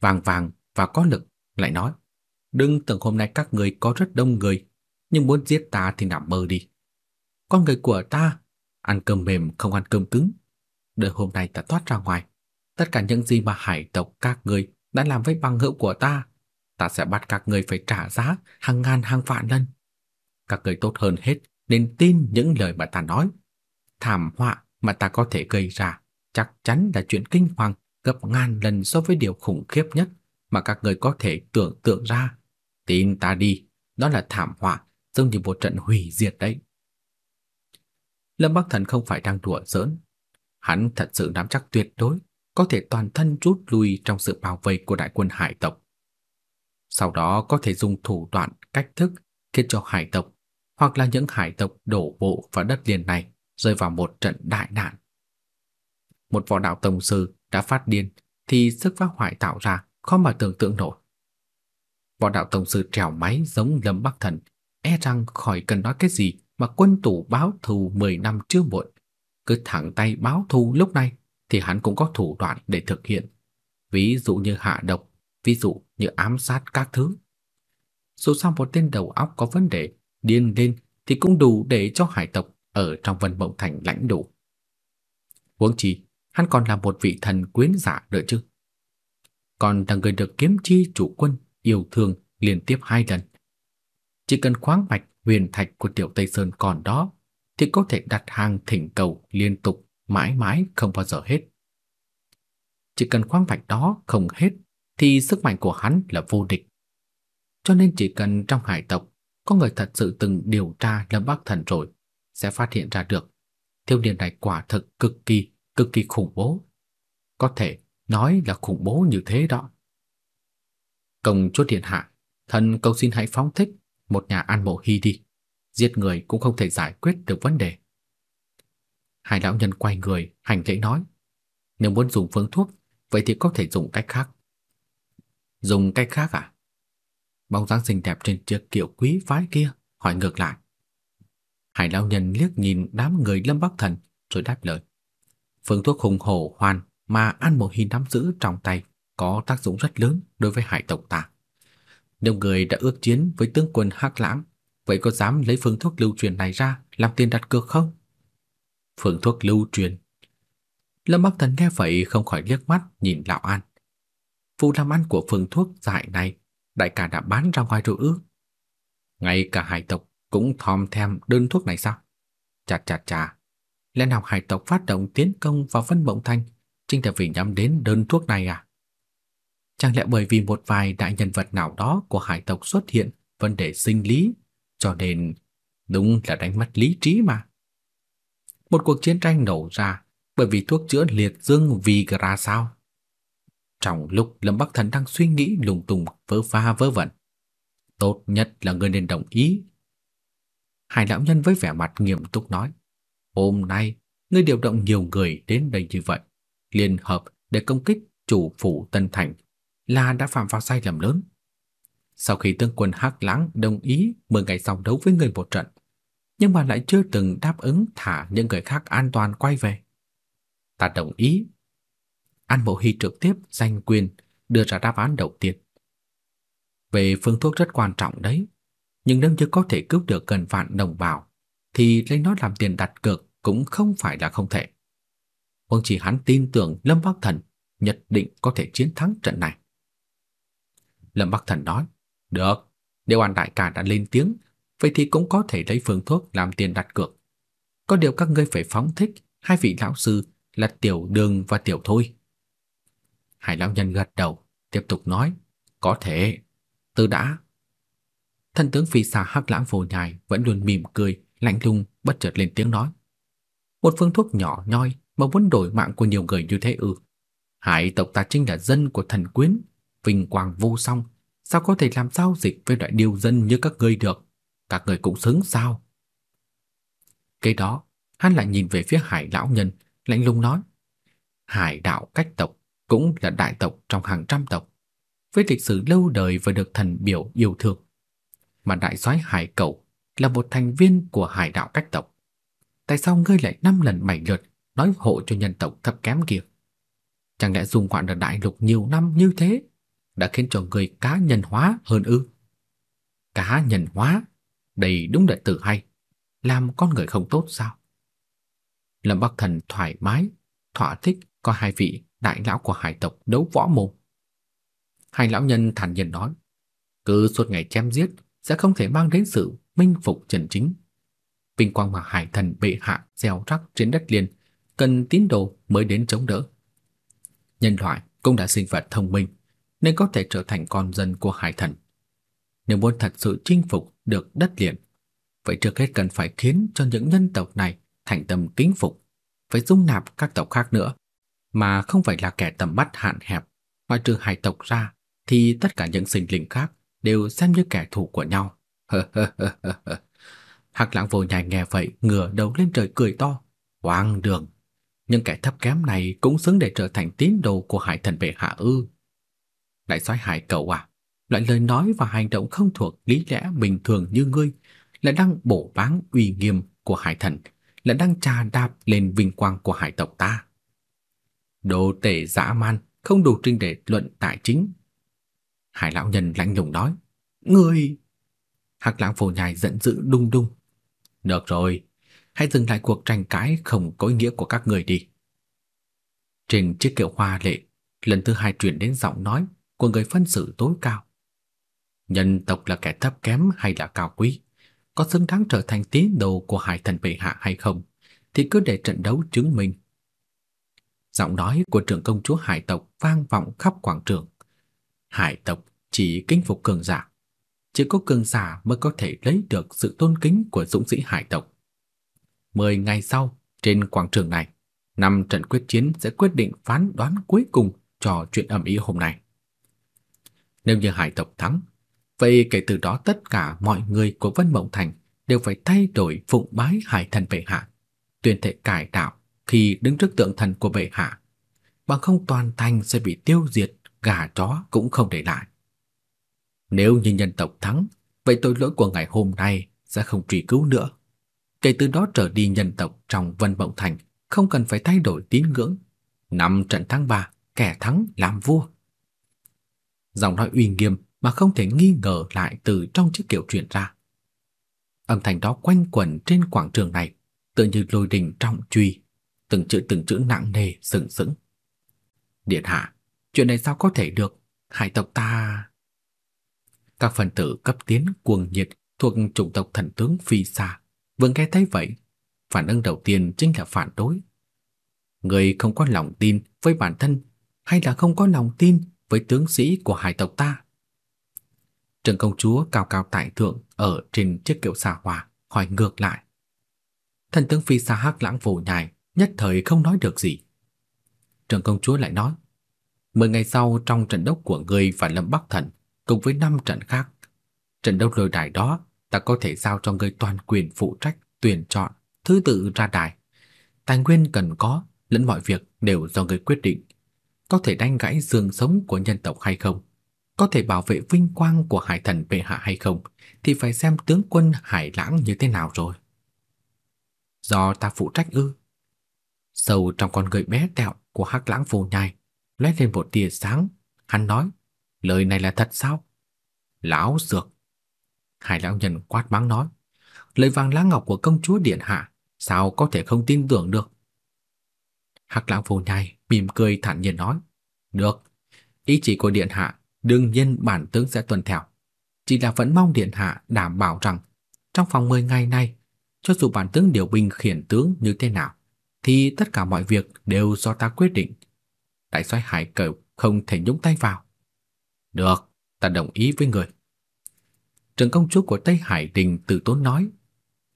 B: Vàng vàng và có lực, lại nói, đừng tưởng hôm nay các người có rất đông người, nhưng muốn giết ta thì nằm mơ đi. Con người của ta, ăn cơm mềm không ăn cơm cứng. Đợi hôm nay ta thoát ra ngoài, tất cả những gì mà hải tộc các người đã làm với bằng hữu của ta, ta sẽ bắt các người phải trả giá hàng ngàn hàng vạn lần. Các người tốt hơn hết nên tin những lời mà ta nói. Thảm họa mà ta có thể gây ra chắc chắn là chuyện kinh hoàng gấp ngàn lần so với điều khủng khiếp nhất mà các người có thể tưởng tượng ra. Tin ta đi, đó là thảm họa, giống như một trận hủy diệt đấy. Lâm Bắc Thần không phải đang đùa giỡn, hắn thật sự nắm chắc tuyệt đối có thể toàn thân rút lui trong sự bảo vệ của đại quân hải tộc. Sau đó có thể dùng thủ đoạn, cách thức khiến cho hải tộc hoặc là những hải tộc đổ bộ vào đất liền này rơi vào một trận đại nạn. Một võ đạo tông sư đã phát điên thì sức phá hoại tạo ra khó mà tưởng tượng nổi. Võ đạo tông sư trèo máy giống Lâm Bắc Thần, e rằng khỏi cần nói cái gì mà quân tù báo thù 10 năm chưa muộn. Cứ thẳng tay báo thù lúc này thì hắn cũng có thủ đoạn để thực hiện. Ví dụ như hạ độc, ví dụ như ám sát các thứ. Dù sao một tên đầu óc có vấn đề, điên lên thì cũng đủ để cho hải tộc ở trong Vân Mộng Thành lãnh đủ. Huống chi, hắn còn là một vị thần quyến giả nữa chứ. Còn là người được kiếm chi chủ quân, yêu thương liên tiếp hai lần. Chỉ cần khoáng mạch, huyền thạch của Tiểu Tây Sơn còn đó, thì có thể đặt hàng thỉnh cầu liên tục mãi mãi không bao giờ hết. Chỉ cần khoáng mạch đó không hết, thì sức mạnh của hắn là vô địch. Cho nên chỉ cần trong hải tộc có người thật sự từng điều tra Lâm Bắc Thần rồi, sẽ phát hiện ra được, thiếu niên này quả thực cực kỳ cực kỳ khủng bố. Có thể nói là khủng bố như thế đó. Công chúa điện hạ, thần cầu xin hãy phóng thích một nhà an mộ hy đi. Giết người cũng không thể giải quyết được vấn đề. Hai lão nhân quay người, hành lễ nói. Nếu muốn dùng phương thuốc, vậy thì có thể dùng cách khác. Dùng cách khác à? Bóng dáng xinh đẹp trên chiếc kiệu quý phái kia hỏi ngược lại. Hải lão nhân liếc nhìn đám người Lâm Bắc Thần rồi đáp lời. Phương thuốc hùng hổ hoàn mà An Mộ Hy nắm giữ trong tay có tác dụng rất lớn đối với hải tộc ta. Nếu người đã ước chiến với tướng quân Hắc Lãng, vậy có dám lấy phương thuốc lưu truyền này ra làm tiền đặt cược không? Phương thuốc lưu truyền. Lâm Bắc Thần nghe vậy không khỏi liếc mắt nhìn lão An. Vụ làm ăn của phương thuốc dại này, đại ca đã bán ra ngoài rồi ư? Ngay cả hải tộc cũng thòm thèm đơn thuốc này sao? Chà chà chà, lẽ nào hải tộc phát động tiến công vào Vân Mộng Thành chính là vì nhắm đến đơn thuốc này à? Chẳng lẽ bởi vì một vài đại nhân vật nào đó của hải tộc xuất hiện vấn đề sinh lý, cho nên đúng là đánh mất lý trí mà. Một cuộc chiến tranh nổ ra bởi vì thuốc chữa liệt dương viagra sao? Trong lúc Lâm Bắc Thần đang suy nghĩ lung tung vớ va vớ vẩn, tốt nhất là ngươi nên đồng ý. Hải lão nhân với vẻ mặt nghiêm túc nói, hôm nay ngươi điều động nhiều người đến đây như vậy, liên hợp để công kích chủ phủ Tân Thành là đã phạm vào sai lầm lớn. Sau khi tướng quân Hắc Lãng đồng ý 10 ngày sau đấu với người một trận, nhưng mà lại chưa từng đáp ứng thả những người khác an toàn quay về. Ta đồng ý. An Bộ Hy trực tiếp giành quyền đưa ra đáp án đầu tiên. Về phương thuốc rất quan trọng đấy, nhưng nếu như có thể cứu được gần vạn đồng bào, thì lấy nó làm tiền đặt cược cũng không phải là không thể. Huống chỉ hắn tin tưởng Lâm Bắc Thần nhất định có thể chiến thắng trận này. Lâm Bắc Thần nói, được, nếu An Đại ca đã lên tiếng, vậy thì cũng có thể lấy phương thuốc làm tiền đặt cược. Có điều các ngươi phải phóng thích hai vị lão sư là Tiểu Đường và Tiểu Thôi. Hải lão nhân gật đầu, tiếp tục nói, có thể, từ đã. Thân tướng phi xà hắc lãng vô nhai vẫn luôn mỉm cười, lạnh lùng, bất chợt lên tiếng nói. Một phương thuốc nhỏ nhoi mà muốn đổi mạng của nhiều người như thế ư. Hải tộc ta chính là dân của thần quyến, vinh quang vô song, sao có thể làm giao dịch với loại điều dân như các ngươi được? Các ngươi cũng xứng sao? Cái đó, hắn lại nhìn về phía Hải lão nhân, lạnh lùng nói: "Hải đạo cách tộc cũng là đại tộc trong hàng trăm tộc, với lịch sử lâu đời và được thần biểu yêu thương. Mà đại soái Hải Cẩu là một thành viên của Hải đạo cách tộc. Tại sao ngươi lại năm lần bảy lượt nói hộ cho nhân tộc thấp kém kia? Chẳng lẽ dùng quản ở đại lục nhiều năm như thế đã khiến cho người cá nhân hóa hơn ư? Cá nhân hóa, đây đúng là từ hay, làm con người không tốt sao? Lâm Bắc Thần thoải mái, thỏa thích có hai vị đại lão của hải tộc đấu võ mồm. Hai lão nhân thản nhiên nói, cứ suốt ngày chém giết sẽ không thể mang đến sự minh phục chân chính. Vinh quang mà hải thần bệ hạ gieo rắc trên đất liền cần tín đồ mới đến chống đỡ. Nhân loại cũng đã sinh vật thông minh, nên có thể trở thành con dân của hải thần. Nếu muốn thật sự chinh phục được đất liền, vậy trước hết cần phải khiến cho những nhân tộc này thành tâm kính phục, phải dung nạp các tộc khác nữa, mà không phải là kẻ tầm mắt hạn hẹp, ngoài trừ hải tộc ra thì tất cả những sinh linh khác đều xem như kẻ thù của nhau. Hắc Lãng Vô Nhai nghe vậy, ngửa đầu lên trời cười to, "Hoang đường, những kẻ thấp kém này cũng xứng để trở thành tín đồ của Hải Thần bệ hạ ư?" Đại soái Hải cậu à, loại lời nói và hành động không thuộc lý lẽ bình thường như ngươi, lại đang bổ báng uy nghiêm của Hải Thần, lại đang trà đạp lên vinh quang của hải tộc ta. Đồ tể dã man, không đủ trình để luận tại chính. Hải lão nhân lạnh lùng nói, Ngươi... Hắc lãng phổ nhai giận dữ đung đung. Được rồi, hãy dừng lại cuộc tranh cãi không có ý nghĩa của các người đi. Trên chiếc kiệu hoa lệ, lần thứ hai truyền đến giọng nói của người phân xử tối cao. Nhân tộc là kẻ thấp kém hay là cao quý, có xứng đáng trở thành tín đồ của hải thần bệ hạ hay không, thì cứ để trận đấu chứng minh. Giọng nói của trưởng công chúa hải tộc vang vọng khắp quảng trường. Hải tộc chỉ kính phục cường giả, chỉ có cường giả mới có thể lấy được sự tôn kính của dũng sĩ hải tộc. Mười ngày sau, trên quảng trường này, Năm trận quyết chiến sẽ quyết định phán đoán cuối cùng cho chuyện ầm ĩ hôm nay. Nếu như hải tộc thắng, vậy kể từ đó tất cả mọi người của Vân Mộng Thành đều phải thay đổi phụng bái hải thần bệ hạ, tuyên thệ cải đạo khi đứng trước tượng thần của bệ hạ, bằng không toàn thành sẽ bị tiêu diệt, gà chó cũng không để lại. Nếu như nhân tộc thắng, vậy tội lỗi của ngày hôm nay sẽ không truy cứu nữa. Kể từ đó trở đi nhân tộc trong Vân Mộng Thành không cần phải thay đổi tín ngưỡng. Năm trận thắng ba, kẻ thắng làm vua. Giọng nói uy nghiêm mà không thể nghi ngờ lại từ trong chiếc kiệu truyền ra. Âm thanh đó quanh quẩn trên quảng trường này, tựa như lôi đình trọng truy, từng chữ từng chữ nặng nề sừng sững. Điện hạ, chuyện này sao có thể được? Hải tộc ta các phần tử cấp tiến cuồng nhiệt thuộc chủng tộc thần tướng phi xa, vừa nghe thấy vậy, phản ứng đầu tiên chính là phản đối. Người không có lòng tin với bản thân hay là không có lòng tin với tướng sĩ của hải tộc ta? Trần công chúa cao cao tại thượng ở trên chiếc kiệu xa hoa hỏi ngược lại. Thần tướng phi xa hắc lãng vô nhài, nhất thời không nói được gì. Trần công chúa lại nói, mười ngày sau trong trận đốc của người và Lâm Bắc Thần cùng với năm trận khác, trận đấu lôi đài đó ta có thể giao cho người toàn quyền phụ trách tuyển chọn thứ tự ra đài. Tài nguyên cần có lẫn mọi việc đều do người quyết định. Có thể đánh gãy xương sống của nhân tộc hay không? Có thể bảo vệ vinh quang của hải thần bệ hạ hay không? Thì phải xem tướng quân hải lãng như thế nào rồi. Do ta phụ trách ư? Sâu trong con người bé tẹo của hắc lãng vô nhai lóe lên một tia sáng. Hắn nói, lời này là thật sao? Lão dược. hai lão nhân quát mắng nói, lời vàng lá ngọc của công chúa điện hạ, sao có thể không tin tưởng được? Hắc lão phù nhai mỉm cười thản nhiên nói, được, ý chỉ của điện hạ đương nhiên bản tướng sẽ tuân theo. Chỉ là vẫn mong điện hạ đảm bảo rằng trong vòng 10 ngày này, cho dù bản tướng điều binh khiển tướng như thế nào, thì tất cả mọi việc đều do ta quyết định. Đại soái Hải Cẩu không thể nhúng tay vào. Được, ta đồng ý với người. Trường công chúa của Tây Hải Đình từ tốn nói.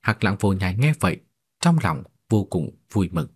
B: Hạc Lãng vô nhai nghe vậy, trong lòng vô cùng vui mừng.